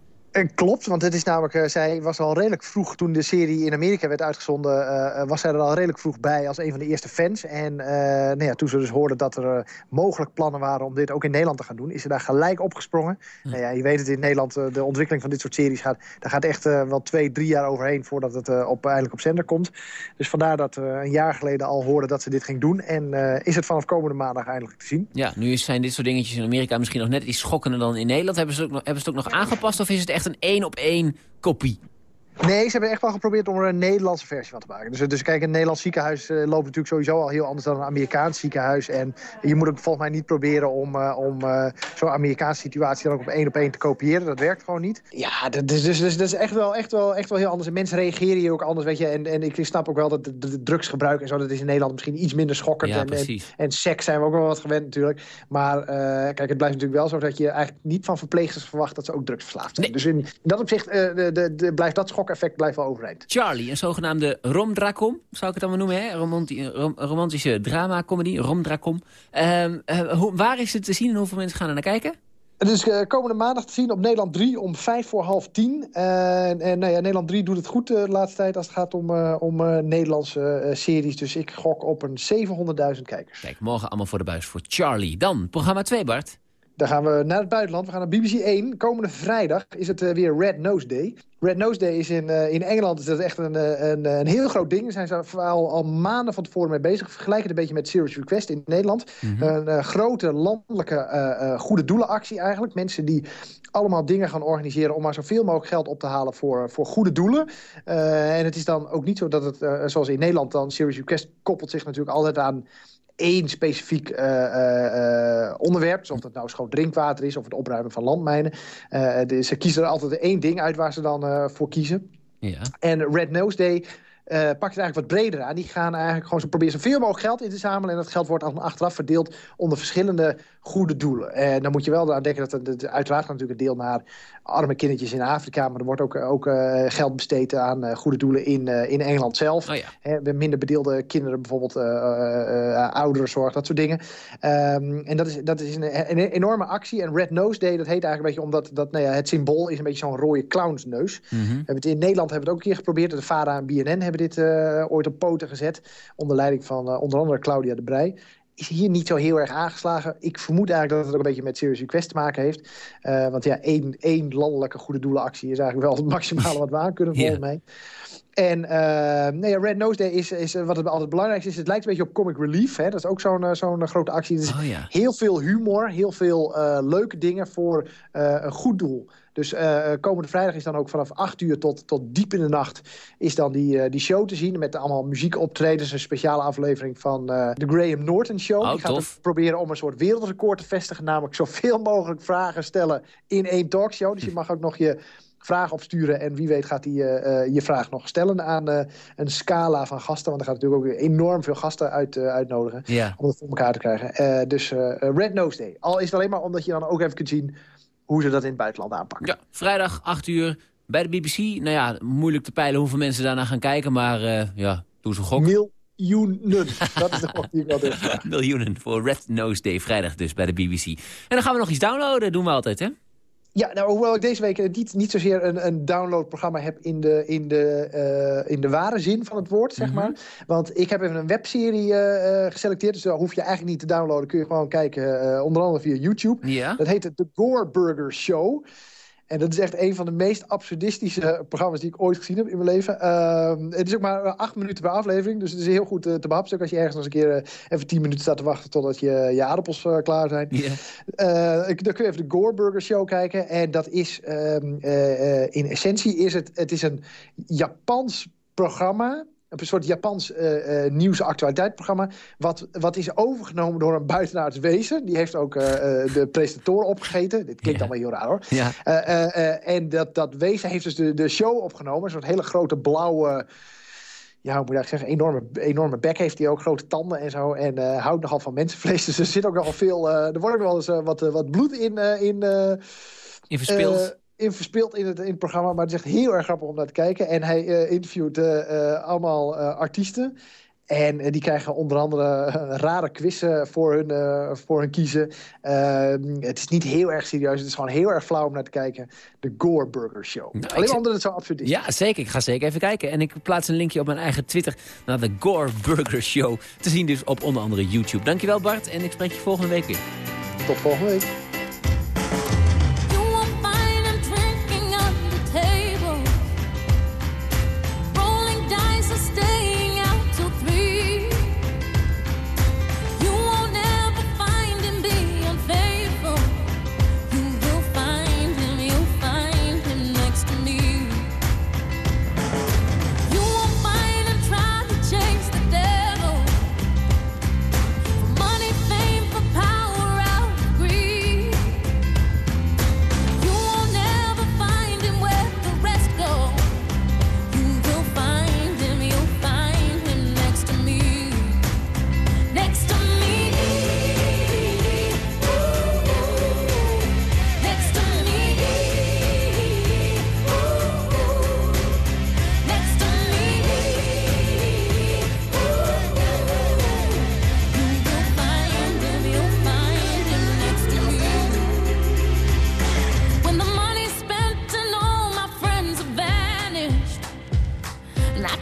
Klopt, want het is namelijk, uh, zij was al redelijk vroeg toen de serie in Amerika werd uitgezonden, uh, was zij er al redelijk vroeg bij als een van de eerste fans. En uh, nou ja, toen ze dus hoorden dat er mogelijk plannen waren om dit ook in Nederland te gaan doen, is ze daar gelijk opgesprongen. Ja. Nou ja, je weet het in Nederland, de ontwikkeling van dit soort series gaat, daar gaat echt wel twee, drie jaar overheen voordat het op, eindelijk op zender komt. Dus vandaar dat we een jaar geleden al hoorden dat ze dit ging doen. En is het vanaf komende maandag eindelijk te zien. Ja, nu zijn dit soort dingetjes in Amerika misschien nog net iets schokkender dan in Nederland. Hebben ze het ook nog, hebben ze het ook nog aangepast of is het echt een één op één kopie. Nee, ze hebben echt wel geprobeerd om er een Nederlandse versie van te maken. Dus, dus kijk, een Nederlands ziekenhuis uh, loopt natuurlijk sowieso al heel anders dan een Amerikaans ziekenhuis. En je moet ook volgens mij niet proberen om, uh, om uh, zo'n Amerikaanse situatie dan ook op één op één te kopiëren. Dat werkt gewoon niet. Ja, dat is, dus, dus, dat is echt, wel, echt, wel, echt wel heel anders. En mensen reageren hier ook anders, weet je. En, en ik snap ook wel dat de, de drugsgebruik en zo, dat is in Nederland misschien iets minder schokkend. Ja, en, en, en, seks zijn we ook wel wat gewend natuurlijk. Maar kijk, het blijft natuurlijk wel zo dat je eigenlijk niet van verpleegsters verwacht dat ze ook drugsverslaafd zijn. Nee. Dus in, in, dat opzicht de, de, de, blijft dat schokeffect blijft wel overeind. Charlie, een zogenaamde romdrakom, zou ik het dan maar noemen, hè? Romanti rom romantische drama-comedy, romdrakom. Uh, uh, waar is het te zien en hoeveel mensen gaan er naar kijken? Het is uh, komende maandag te zien op Nederland 3 om vijf voor half tien. Uh, en nou ja, Nederland 3 doet het goed uh, de laatste tijd als het gaat om, om Nederlandse series. Dus ik gok op een 700.000 kijkers. Kijk, morgen allemaal voor de buis voor Charlie. Dan, programma 2, Bart. Dan gaan we naar het buitenland. We gaan naar BBC 1. Komende vrijdag is het weer Red Nose Day. Red Nose Day is in, uh, in Engeland is dat echt een, een, een heel groot ding. Daar zijn ze al, al maanden van tevoren mee bezig. Vergelijk het een beetje met Serious Request in Nederland. Mm -hmm. Een uh, grote landelijke goede doelenactie eigenlijk. Mensen die allemaal dingen gaan organiseren... om maar zoveel mogelijk geld op te halen voor, voor goede doelen. en het is dan ook niet zo dat het, zoals in Nederland dan... Serious Request koppelt zich natuurlijk altijd aan één specifiek uh, uh, onderwerp. Dus of dat nou schoon drinkwater is of het opruimen van landmijnen. Uh, de, ze kiezen er altijd één ding uit waar ze dan voor kiezen. Ja. En Red Nose Day eh, pakt het eigenlijk wat breder aan. Die gaan eigenlijk gewoon zo proberen zoveel mogelijk geld in te zamelen. En dat geld wordt dan achteraf verdeeld onder verschillende goede doelen. En dan moet je wel aan denken dat het, uiteraard gaat natuurlijk een deel naar arme kindertjes in Afrika. Maar er wordt ook, ook uh, geld besteed aan uh, goede doelen in, uh, in Engeland zelf. Oh ja. Minder bedeelde kinderen, bijvoorbeeld ouderenzorg, dat soort dingen. Um, en dat is, dat is een, een, enorme actie. En Red Nose Day, dat heet eigenlijk een beetje omdat dat, nou ja, het symbool is een beetje zo'n rode clownsneus. We hebben het in Nederland hebben we het ook een keer geprobeerd. De VARA en BNN hebben dit ooit op poten gezet. Onder leiding van onder andere Claudia de Brij is hier niet zo heel erg aangeslagen. Ik vermoed eigenlijk dat het ook een beetje met Serious Request te maken heeft. Uh, want ja, één, één landelijke goede doelenactie is eigenlijk wel het maximale wat we aan kunnen, [laughs] volgens yeah. mij. En uh, nee, Red Nose Day is, is wat het altijd belangrijkste is. Het lijkt een beetje op Comic Relief. Hè? Dat is ook zo'n zo'n grote actie. Dus oh, ja. heel veel humor, heel veel uh, leuke dingen voor een goed doel. Dus uh, komende vrijdag is dan ook vanaf 8 uur tot, tot diep in de nacht... is dan die, uh, die show te zien met allemaal muziekoptredens. Een speciale aflevering van uh, de Graham Norton Show. Oh, die gaat tof. proberen om een soort wereldrecord te vestigen. Namelijk zoveel mogelijk vragen stellen in één talkshow. Dus je [laughs] mag ook nog je vraag opsturen. En wie weet gaat hij je vraag nog stellen aan een scala van gasten. Want er gaat natuurlijk ook weer enorm veel gasten uit, uitnodigen. Om het voor elkaar te krijgen. dus Red Nose Day. Al is het alleen maar omdat je dan ook even kunt zien hoe ze dat in het buitenland aanpakken. Ja, vrijdag 8 uur bij de BBC. Nou ja, moeilijk te peilen hoeveel mensen daarna gaan kijken, maar uh, ja, doe ze gok. Miljoenen. [laughs] dat is de gok die ik wel durf [laughs] Miljoenen voor Red Nose Day, vrijdag dus bij de BBC. En dan gaan we nog iets downloaden, doen we altijd, hè? Ja, nou, hoewel ik deze week niet, niet zozeer een, een downloadprogramma heb in de, in, de, uh, in de ware zin van het woord, zeg Mhm. maar. Want ik heb even een webserie uh, geselecteerd, dus daar hoef je eigenlijk niet te downloaden. Kun je gewoon kijken, uh, onder andere via YouTube. Ja. Dat heet The Gore Burger Show. En dat is echt een van de meest absurdistische programma's die ik ooit gezien heb in mijn leven. Uh, het is ook maar acht minuten per aflevering. Dus het is heel goed uh, te behapsen. Als je ergens nog eens een keer uh, even tien minuten staat te wachten totdat je, je aardappels uh, klaar zijn. Yeah. dan kun je even de Gore Burger Show kijken. En dat is um, in essentie is het, het is een Japans programma een soort Japans uh, uh, nieuws- en actualiteitsprogramma... Wat, wat is overgenomen door een buitenaards wezen. Die heeft ook uh, de presentatoren opgegeten. Dit klinkt Ja. allemaal heel raar, hoor. Ja. en dat, dat wezen heeft dus de, de show opgenomen. Een soort hele grote blauwe... Ja, hoe moet ik zeggen? Enorme, enorme bek heeft hij ook, grote tanden en zo. En uh, houdt nogal van mensenvlees. [laughs] Dus er zit ook nogal veel... Uh, er wordt ook wel eens uh, wat, wat bloed in... in, in verspild in verspeeld in het, in het programma. Maar het is echt heel erg grappig om naar te kijken. En hij uh, interviewt uh, allemaal uh, artiesten. En die krijgen onder andere rare quizzen voor hun, voor hun kiezen. Ehm, het is niet heel erg serieus. Het is gewoon heel erg flauw om naar te kijken. De Gore Burger Show. Nou, Alleen omdat het zo absurd is. Ja, zeker. Ik ga zeker even kijken. En ik plaats een linkje op mijn eigen Twitter naar de Gore Burger Show. Te zien dus op onder andere YouTube. Dankjewel Bart en ik spreek je volgende week weer. Tot volgende week.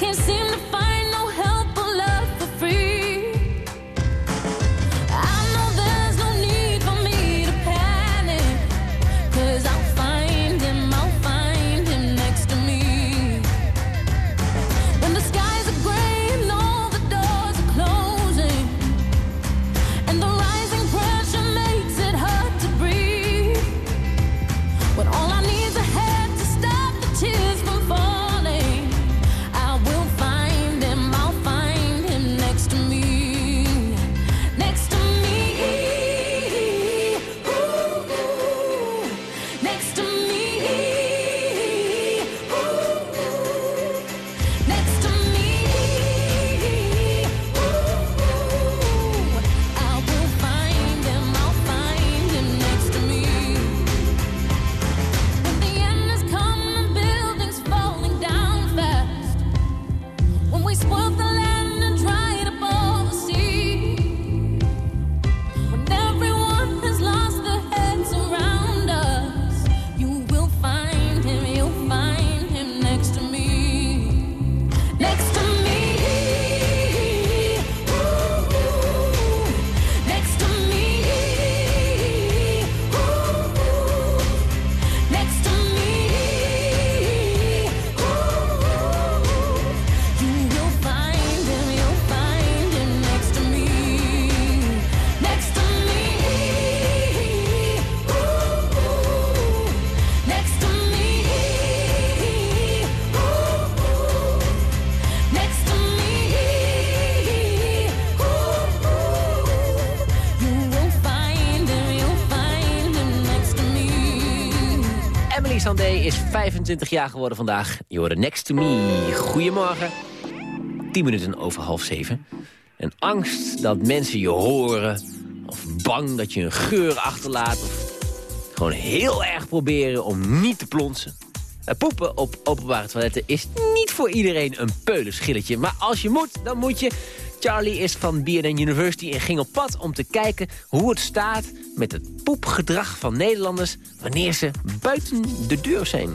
can't seem to find Sandé is 25 jaar geworden vandaag. Je hoorde Next to Me. Goedemorgen. 10 minuten over half zeven. En angst dat mensen je horen. Of bang dat je een geur achterlaat. Of gewoon heel erg proberen om niet te plonsen. Eh, Poepen op openbare toiletten is niet voor iedereen een peulenschilletje. Maar als je moet, dan moet je. Charlie is van BNN University en ging op pad om te kijken hoe het staat met het poepgedrag van Nederlanders wanneer ze buiten de deur zijn.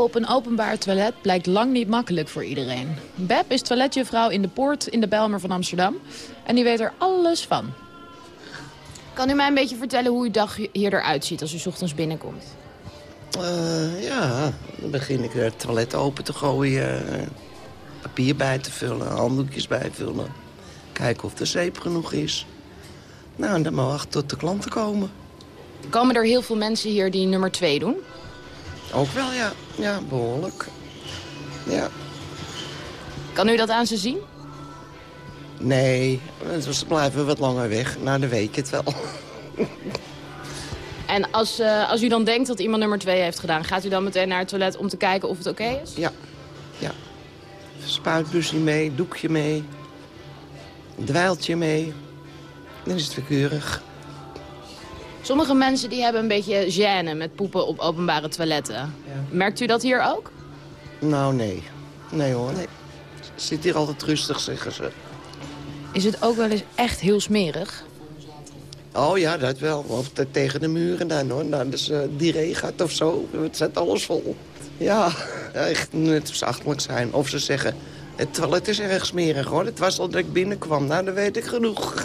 Op een openbaar toilet blijkt lang niet makkelijk voor iedereen. Beb is toiletjuffrouw in de Poort in de Bijlmer van Amsterdam. En die weet er alles van. Kan u mij een beetje vertellen hoe uw dag hier eruit ziet als u 's ochtends binnenkomt? Eh, ja, dan begin ik het toilet open te gooien. eh, papier bij te vullen, handdoekjes bijvullen. Kijken of de zeep genoeg is. Nou, en dan maar wachten tot de klanten komen. Komen er heel veel mensen hier die nummer 2 doen? Ook wel, ja. Ja, behoorlijk. Ja. Kan u dat aan ze zien? Nee, ze blijven wat langer weg. Dan weet je het wel. [laughs] En als, eh, als u dan denkt dat iemand nummer 2 heeft gedaan... gaat u dan meteen naar het toilet om te kijken of het oké is? Ja, ja. Spuitbusje mee, doekje mee. Dweiltje mee. Dan is het weer keurig. Sommige mensen die hebben een beetje gêne met poepen op openbare toiletten. Merkt u dat hier ook? Nou, nee. Nee hoor, nee. Zit hier altijd rustig, zeggen ze. Is het ook wel eens echt heel smerig? Oh ja, dat wel. Of te- tegen de muren dan hoor. Nou, dus uh, die gaat of zo. Het zet alles vol. Ja, echt net zachtelijk zijn. Of ze zeggen, het toilet is erg smerig hoor. Het was al dat ik binnenkwam. Nou, dan weet ik genoeg.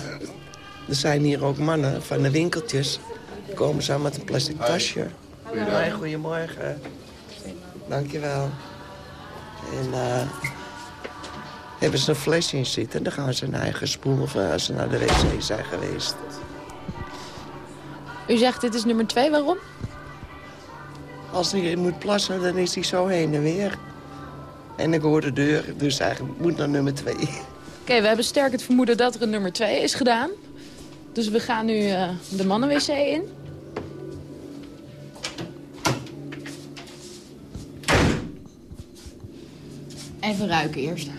Er zijn hier ook mannen van de winkeltjes. Die komen zo met een plastic tasje. Hoi, goedemorgen. Dankjewel. En eh hebben ze een flesje in zitten. Dan gaan ze hun eigen spoel of als ze naar de wc zijn geweest. U zegt dit is nummer 2, waarom? Als hij moet plassen, dan is hij zo heen en weer. En ik hoor de deur, dus eigenlijk moet naar nummer twee. Oké, we hebben sterk het vermoeden dat er een nummer 2 is gedaan. Dus we gaan nu eh, de mannenwc in. Even ruiken eerst.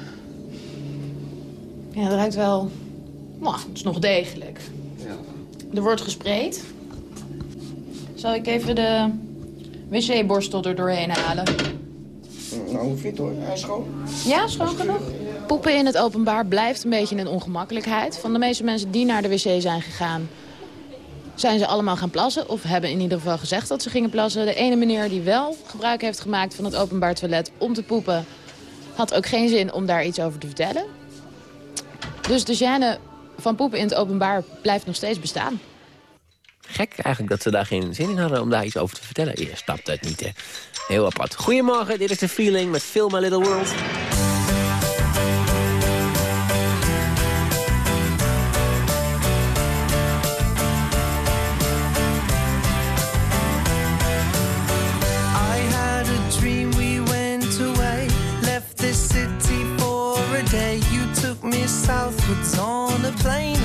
Ja, het ruikt wel... Nou, het is nog degelijk. Er wordt gespreid. Zal ik even de wc-borstel er doorheen halen? Nou, hoe vind je het hoor? Hij is schoon. Ja, schoon genoeg. Poepen in het openbaar blijft een beetje een ongemakkelijkheid. Van de meeste mensen die naar de wc zijn gegaan... zijn ze allemaal gaan plassen. Of hebben in ieder geval gezegd dat ze gingen plassen. De ene meneer die wel gebruik heeft gemaakt van het openbaar toilet om te poepen... had ook geen zin om daar iets over te vertellen. Dus de gêne van poepen in het openbaar blijft nog steeds bestaan. Gek eigenlijk dat ze daar geen zin in hadden om daar iets over te vertellen. Je snapt het niet, hè. Heel apart. Goedemorgen, dit is The Feeling met Film A Little World. the plane.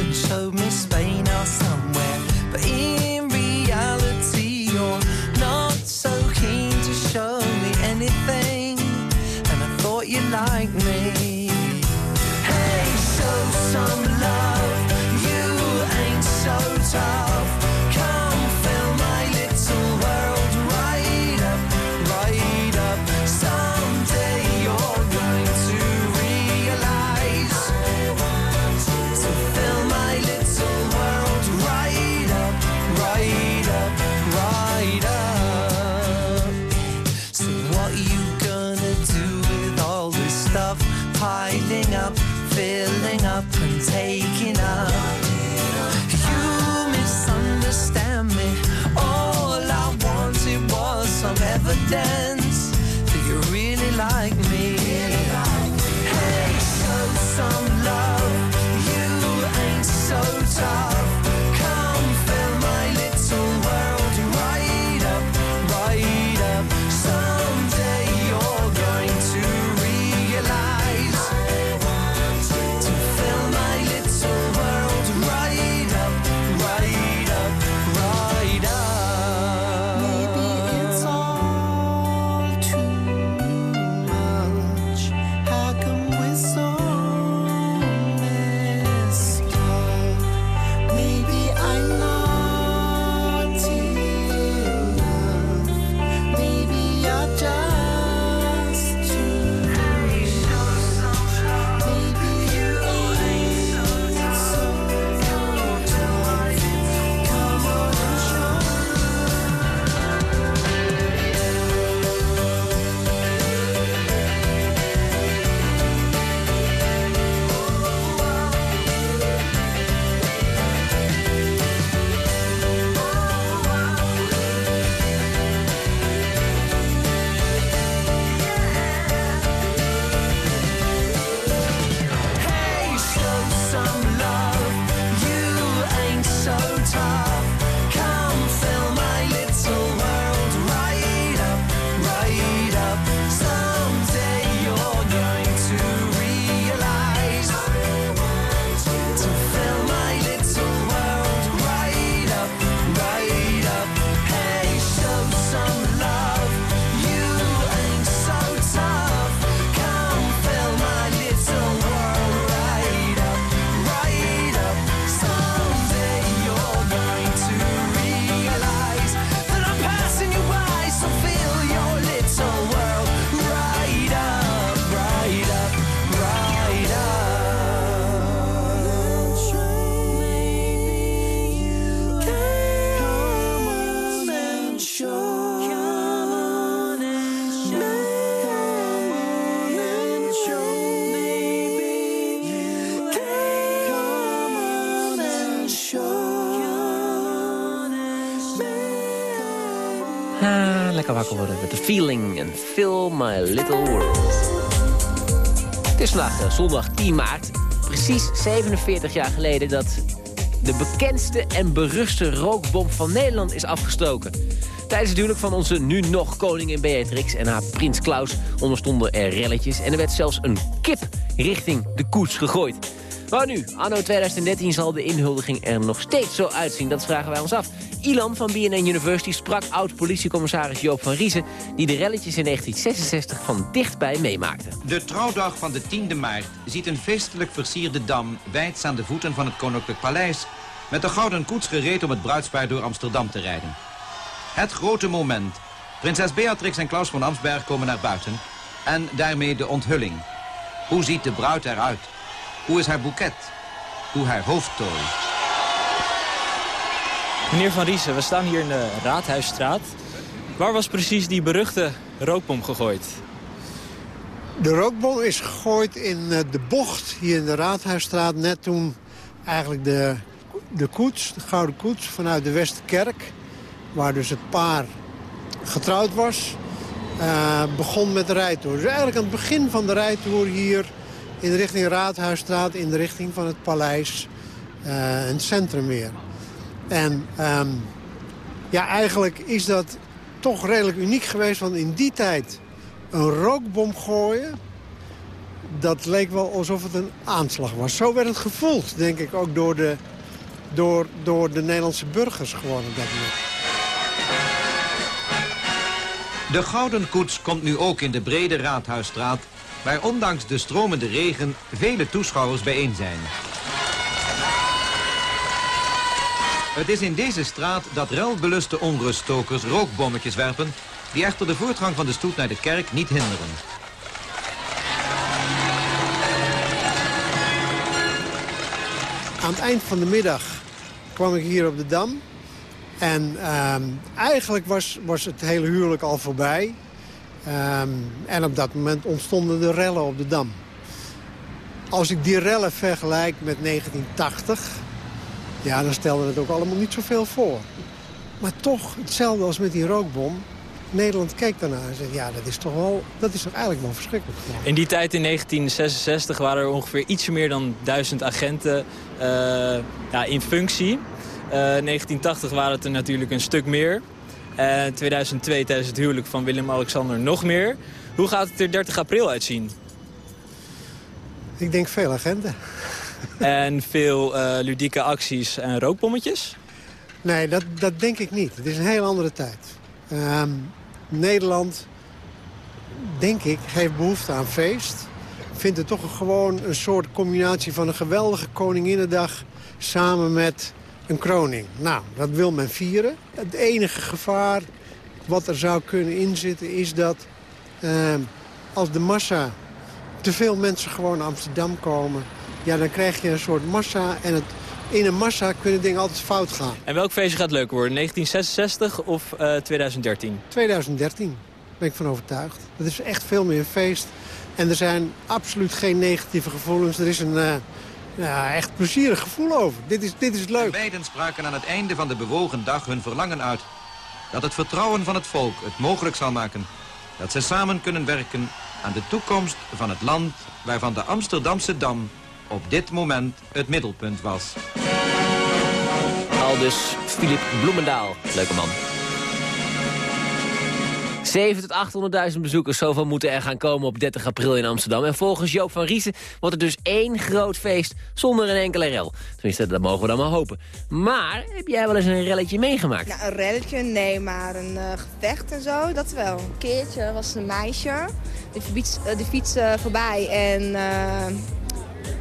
Wakker worden met de feeling and fill my little world. Het is vandaag eh, zondag 10 maart. Precies 47 jaar geleden dat de bekendste en beruchte rookbom van Nederland is afgestoken. Tijdens het huwelijk van onze nu nog koningin Beatrix en haar prins Klaus onderstonden er relletjes. En er werd zelfs een kip richting de koets gegooid. Maar nu, anno 2013, zal de inhuldiging er nog steeds zo uitzien. Dat vragen wij ons af. Ilan van BNN University sprak oud-politiecommissaris Joop van Riezen... die de relletjes in 1966 van dichtbij meemaakte. De trouwdag van de 10e maart ziet een feestelijk versierde dam... wijds aan de voeten van het Koninklijk Paleis... met de gouden koets gereed om het bruidspaar door Amsterdam te rijden. Het grote moment. Prinses Beatrix en Klaus van Amsberg komen naar buiten. En daarmee de onthulling. Hoe ziet de bruid eruit? Hoe is haar boeket? Hoe haar hoofdtooi? Meneer Van Riesen, we staan hier in de Raadhuisstraat. Waar was precies die beruchte rookbom gegooid? De rookbom is gegooid in eh, de bocht hier in de Raadhuisstraat... net toen eigenlijk de, de koets, de gouden koets vanuit de Westerkerk... waar dus het paar getrouwd was, eh, begon met de rijtoer. Dus eigenlijk aan het begin van de rijtoer hier in de richting Raadhuisstraat... in de richting van het paleis uh, het centrum weer. En ehm, ja, eigenlijk is dat toch redelijk uniek geweest. Want in die tijd een rookbom gooien... dat leek wel alsof het een aanslag was. Zo werd het gevoeld, denk ik, ook door de, door, door de Nederlandse burgers gewoon op dat moment. De Gouden Koets komt nu ook in de brede Raadhuisstraat... waar ondanks de stromende regen vele toeschouwers bijeen zijn. Het is in deze straat dat relbeluste onruststokers rookbommetjes werpen... die echter de voortgang van de stoet naar de kerk niet hinderen. Aan het eind van de middag kwam ik hier op de Dam. En ehm, eigenlijk was, was het hele huwelijk al voorbij. Ehm, en op dat moment ontstonden de rellen op de Dam. Als ik die rellen vergelijk met 1980... ja, dan stelde het ook allemaal niet zoveel voor. Maar toch, hetzelfde als met die rookbom... Nederland keek daarna en zei, ja, dat is toch wel, dat is toch eigenlijk wel verschrikkelijk. In die tijd, in 1966, waren er ongeveer iets meer dan duizend agenten eh, ja, in functie. Eh, 1980 waren het er natuurlijk een stuk meer. En 2002 tijdens het huwelijk van Willem-Alexander nog meer. Hoe gaat het er 30 april uitzien? Ik denk veel agenten. En veel eh, ludieke acties en rookbommetjes? Nee, dat, dat denk ik niet. Het is een heel andere tijd. Ehm, Nederland, denk ik, heeft behoefte aan feest. Vindt het toch gewoon een soort combinatie van een geweldige Koninginnedag... samen met een kroning. Nou, dat wil men vieren. Het enige gevaar wat er zou kunnen inzitten is dat... ehm, als de massa, te veel mensen gewoon naar Amsterdam komen... ja, dan krijg je een soort massa en het, in een massa kunnen dingen altijd fout gaan. En welk feestje gaat leuker worden? 1966 of eh, 2013? 2013 ben ik van overtuigd. Het is echt veel meer een feest. En er zijn absoluut geen negatieve gevoelens. Er is een eh, ja, echt plezierig gevoel over. Dit is, dit is leuk. Beiden spraken aan het einde van de bewogen dag hun verlangen uit. Dat het vertrouwen van het volk het mogelijk zal maken. Dat ze samen kunnen werken aan de toekomst van het land... waarvan de Amsterdamse Dam op dit moment het middelpunt was. Al dus Filip Bloemendaal. Leuke man. 7 tot 800.000 bezoekers, zoveel moeten er gaan komen op 30 april in Amsterdam. En volgens Joop van Riesen wordt het dus één groot feest zonder een enkele rel. Tenminste, dat mogen we dan maar hopen. Maar heb jij wel eens een relletje meegemaakt? Nou, een relletje, nee, maar een eh, gevecht en zo, dat wel. Een keertje was een meisje, die fiets, eh, die fiets eh, voorbij en eh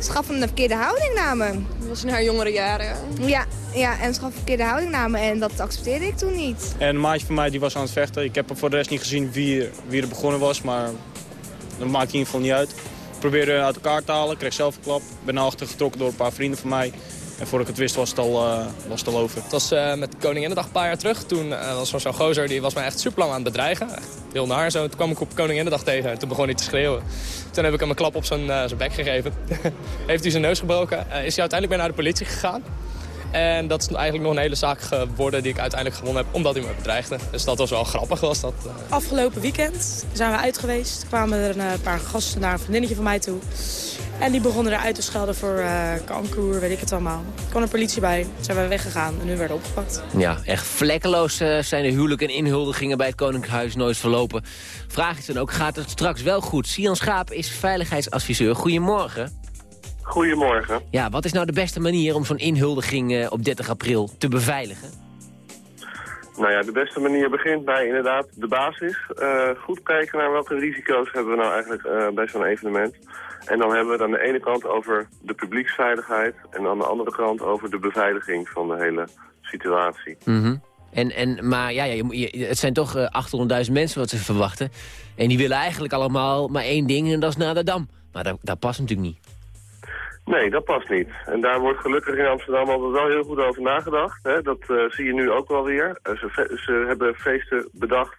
ze gaf een verkeerde houding naar me. Dat was in haar jongere jaren. Ja, ja, en ze gaf een verkeerde houding naar me en dat accepteerde ik toen niet. En een maatje van mij die was aan het vechten. Ik heb er voor de rest niet gezien wie, wie er begonnen was, maar dat maakt in ieder geval niet uit. Ik probeerde uit elkaar te halen, kreeg zelf een klap. Ben naar achter getrokken door een paar vrienden van mij. En voordat ik het wist was het al, eh, was het al over. Het was eh, met Koninginnedag een paar jaar terug. Toen eh, was zo'n gozer, die was mij echt super lang aan het bedreigen. Echt heel naar zo. Toen kwam ik op Koninginnedag tegen en toen begon hij te schreeuwen. Toen heb ik hem een klap op zijn, zijn bek gegeven. [laughs] Heeft hij zijn neus gebroken. is hij uiteindelijk weer naar de politie gegaan. En dat is eigenlijk nog een hele zaak geworden die ik uiteindelijk gewonnen heb, omdat hij me bedreigde. Dus dat was wel grappig, was dat. eh. Afgelopen weekend zijn we uit geweest. kwamen er een paar gasten naar een vriendinnetje van mij toe. En die begonnen eruit te schelden voor eh kanker, weet ik het allemaal. Er kwam de politie bij, zijn we weggegaan en nu werden we opgepakt. Ja, echt vlekkeloos eh, zijn de huwelijk en inhuldigingen bij het Koninkhuis nooit verlopen. Vraag is dan ook, gaat het straks wel goed? Sian Schaap is veiligheidsadviseur. Goedemorgen. Goedemorgen. Ja, wat is nou de beste manier om zo'n inhuldiging eh, op 30 april te beveiligen? Nou ja, de beste manier begint bij inderdaad de basis. Eh, goed kijken naar welke risico's hebben we nou eigenlijk eh, bij zo'n evenement. En dan hebben we het aan de ene kant over de publieksveiligheid... en aan de andere kant over de beveiliging van de hele situatie. Mhm. En, en, maar ja, ja je, het zijn toch eh, 800.000 mensen wat ze verwachten. En die willen eigenlijk allemaal maar één ding en dat is naar de Dam. Maar dat, dat past natuurlijk niet. Nee, dat past niet. En daar wordt gelukkig in Amsterdam altijd wel heel goed over nagedacht. Hè? Dat eh, zie je nu ook wel weer. Eh, ze, ze hebben feesten bedacht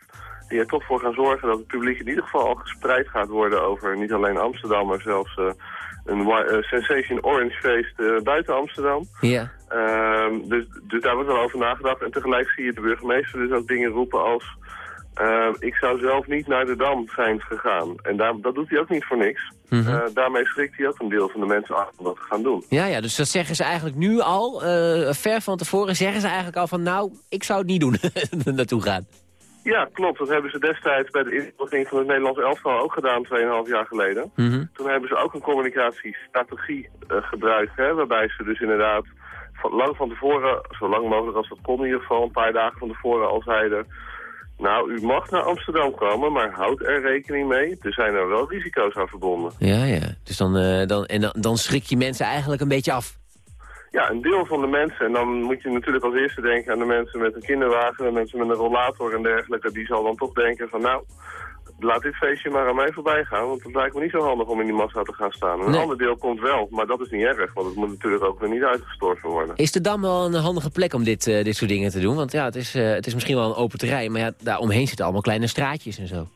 die er toch voor gaan zorgen dat het publiek in ieder geval al gespreid gaat worden over niet alleen Amsterdam, maar zelfs eh, een Sensation Orange feest buiten Amsterdam. Ja. Ehm, dus, dus daar wordt wel over nagedacht. En tegelijk zie je de burgemeester dus ook dingen roepen als... eh, ik zou zelf niet naar de Dam zijn gegaan. En daar, dat doet hij ook niet voor niks. Mhm. Eh, daarmee schrikt hij ook een deel van de mensen af om dat te gaan doen. Ja, ja, dus dat zeggen ze eigenlijk nu al, eh, ver van tevoren, zeggen ze eigenlijk al van... nou, ik zou het niet doen, [laughs] naartoe gaan. Ja, klopt. Dat hebben ze destijds bij de instelling van het Nederlands elftal ook gedaan, 2,5 jaar geleden. Mhm. Toen hebben ze ook een communicatiestrategie gebruikt, hè, waarbij ze dus inderdaad van, lang van tevoren, zo lang mogelijk als dat kon in ieder geval, een paar dagen van tevoren al zeiden... Nou, u mag naar Amsterdam komen, maar houd er rekening mee. Er zijn er wel risico's aan verbonden. Ja, ja. Dus dan, eh, dan, en dan, dan schrik je mensen eigenlijk een beetje af. Ja, een deel van de mensen, en dan moet je natuurlijk als eerste denken aan de mensen met een kinderwagen, de mensen met een rollator en dergelijke, die zal dan toch denken van nou, laat dit feestje maar aan mij voorbij gaan, want het lijkt me niet zo handig om in die massa te gaan staan. Een Nee. ander deel komt wel, maar dat is niet erg, want het moet natuurlijk ook weer niet uitgestorven worden. Is de Dam wel een handige plek om dit, eh, dit soort dingen te doen? Want ja, het is, eh, het is misschien wel een open terrein, maar ja, daaromheen zitten allemaal kleine straatjes en zo.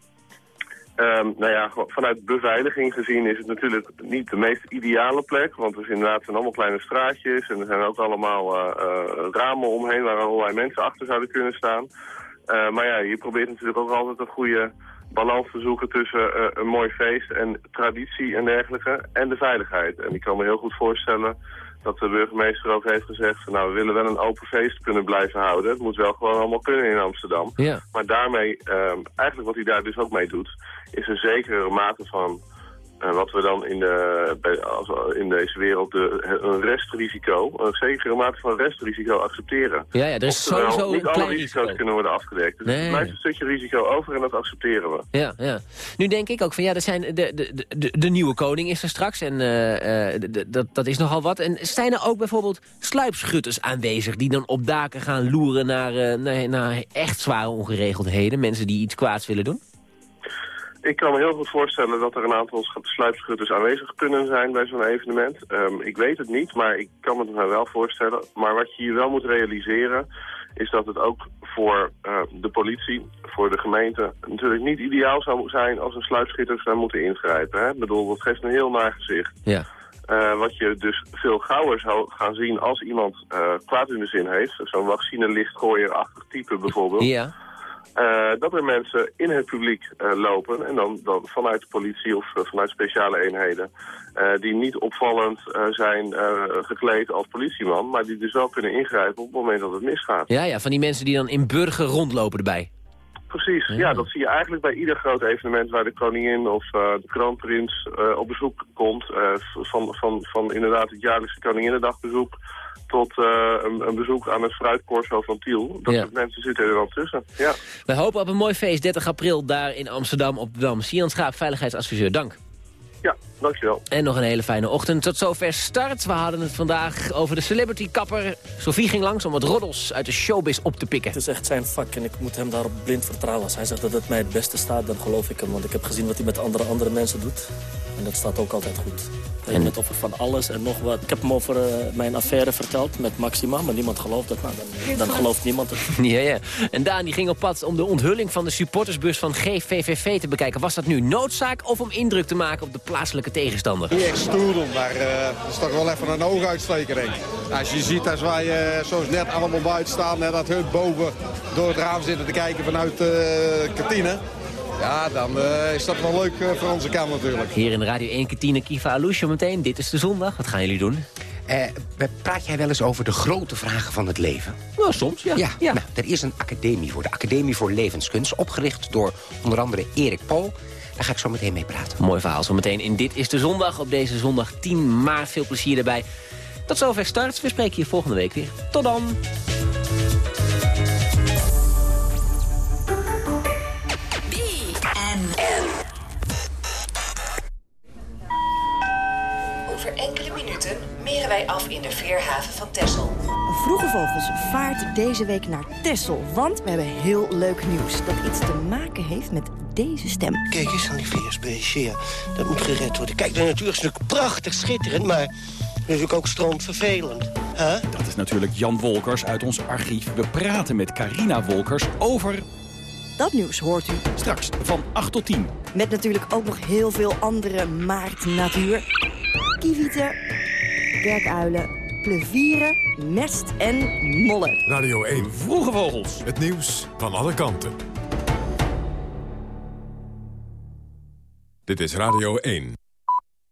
Ehm, nou ja, vanuit beveiliging gezien is het natuurlijk niet de meest ideale plek. Want er zijn inderdaad zijn allemaal kleine straatjes en er zijn ook allemaal eh, ramen omheen waar allerlei mensen achter zouden kunnen staan. Maar ja, je probeert natuurlijk ook altijd een goede balans te zoeken tussen eh, een mooi feest en traditie en dergelijke en de veiligheid. En ik kan me heel goed voorstellen dat de burgemeester ook heeft gezegd van nou we willen wel een open feest kunnen blijven houden. Het moet wel gewoon allemaal kunnen in Amsterdam. Ja. Maar daarmee, ehm, eigenlijk wat hij daar dus ook mee doet, is een zekere mate van eh, wat we dan in, de, bij, in deze wereld de, een restrisico, een zekere mate van restrisico accepteren. Ja, ja, er is Oftewel, sowieso niet een alle risico's risico. kunnen worden afgedekt. Dus Nee. er blijft een stukje risico over en dat accepteren we. Ja, ja. Nu denk ik ook van ja, er zijn de, de, de, de, nieuwe koning is er straks en eh, eh, dat, dat is nogal wat. En zijn er ook bijvoorbeeld sluipschutters aanwezig die dan op daken gaan loeren naar, eh, naar, naar echt zware ongeregeldheden? Mensen die iets kwaads willen doen? Ik kan me heel goed voorstellen dat er een aantal sch- sluipschutters aanwezig kunnen zijn bij zo'n evenement. Ehm, ik weet het niet, maar ik kan me het me wel voorstellen. Maar wat je hier wel moet realiseren is dat het ook voor eh, de politie, voor de gemeente... natuurlijk niet ideaal zou zijn als een sluipschutter zou moeten ingrijpen. Hè? Ik bedoel, dat geeft een heel naar gezicht. Ja. Eh, wat je dus veel gauwer zou gaan zien als iemand eh, kwaad in de zin heeft. Zo'n vaccinelichtgooierachtig type bijvoorbeeld. Ja. Eh, dat er mensen in het publiek eh, lopen en dan, dan vanuit de politie of eh, vanuit speciale eenheden die niet opvallend zijn gekleed als politieman, maar die dus wel kunnen ingrijpen op het moment dat het misgaat. Ja, ja, van die mensen die dan in burger rondlopen erbij. Precies, ja. dat zie je eigenlijk bij ieder groot evenement waar de koningin of de kroonprins op bezoek komt. van, van, van inderdaad het jaarlijkse Koninginnedagbezoek tot eh, een, een bezoek aan het fruitcorso van Tiel. Dat Ja. soort mensen zitten er wel tussen, ja. Wij hopen op een mooi feest 30 april daar in Amsterdam op de Dam. Sian Schaap, veiligheidsadviseur, dank. Ja, dankjewel. En nog een hele fijne ochtend. Tot zover start. We hadden het vandaag over de celebrity kapper. Sophie ging langs om wat roddels uit de showbiz op te pikken. Het is echt zijn vak en ik moet hem daarop blind vertrouwen. Als hij zegt dat het mij het beste staat, dan geloof ik hem. Want ik heb gezien wat hij met andere, andere mensen doet. En dat staat ook altijd goed. Je hebt het over van alles en nog wat. Ik heb hem over eh, mijn affaire verteld met Maxima, maar niemand gelooft dat. Nou, dan, dan gelooft niemand het. [laughs] Ja, ja. En Daan die ging op pad om de onthulling van de supportersbus van GVVV te bekijken. Was dat nu noodzaak of om indruk te maken op de plaatselijke tegenstander. Niet echt stoer doen, maar eh dat is toch wel even een ooguitsteker, denk ik. Als je ziet als wij eh, zoals net allemaal buiten staan... en dat hun boven door het raam zitten te kijken vanuit de kantine... ja, dan eh, is dat wel leuk eh, voor onze kant natuurlijk. Hier in de Radio 1 kantine Kiva Alusha meteen. Dit is de zondag. Wat gaan jullie doen? Eh, praat jij wel eens over de grote vragen van het leven? Nou, soms, ja. Ja, Nou, er is een academie voor, de Academie voor Levenskunst... opgericht door onder andere Erik Pol. Daar ga ik zo meteen mee praten. Mooi verhaal zo meteen in Dit is de Zondag. Op deze zondag 10 maart. Veel plezier erbij. Tot zover start. We spreken je volgende week weer. Tot dan. Meren wij af in de veerhaven van Texel. Vroege Vogels vaart deze week naar Texel. Want we hebben heel leuk nieuws. Dat iets te maken heeft met deze stem. Kijk eens aan die ja. Dat moet gered worden. Kijk, de natuur is natuurlijk prachtig schitterend, maar natuurlijk ook stroomvervelend. hè? Dat is natuurlijk Jan Wolkers uit ons archief. We praten met Carina Wolkers over... Dat nieuws hoort u. Straks van 8 tot 10. Met natuurlijk ook nog heel veel andere maartnatuur. Kievieten, kerkuilen, plevieren, mest en mollen. Radio 1. Vroege Vogels. Het nieuws van alle kanten. Dit is Radio 1.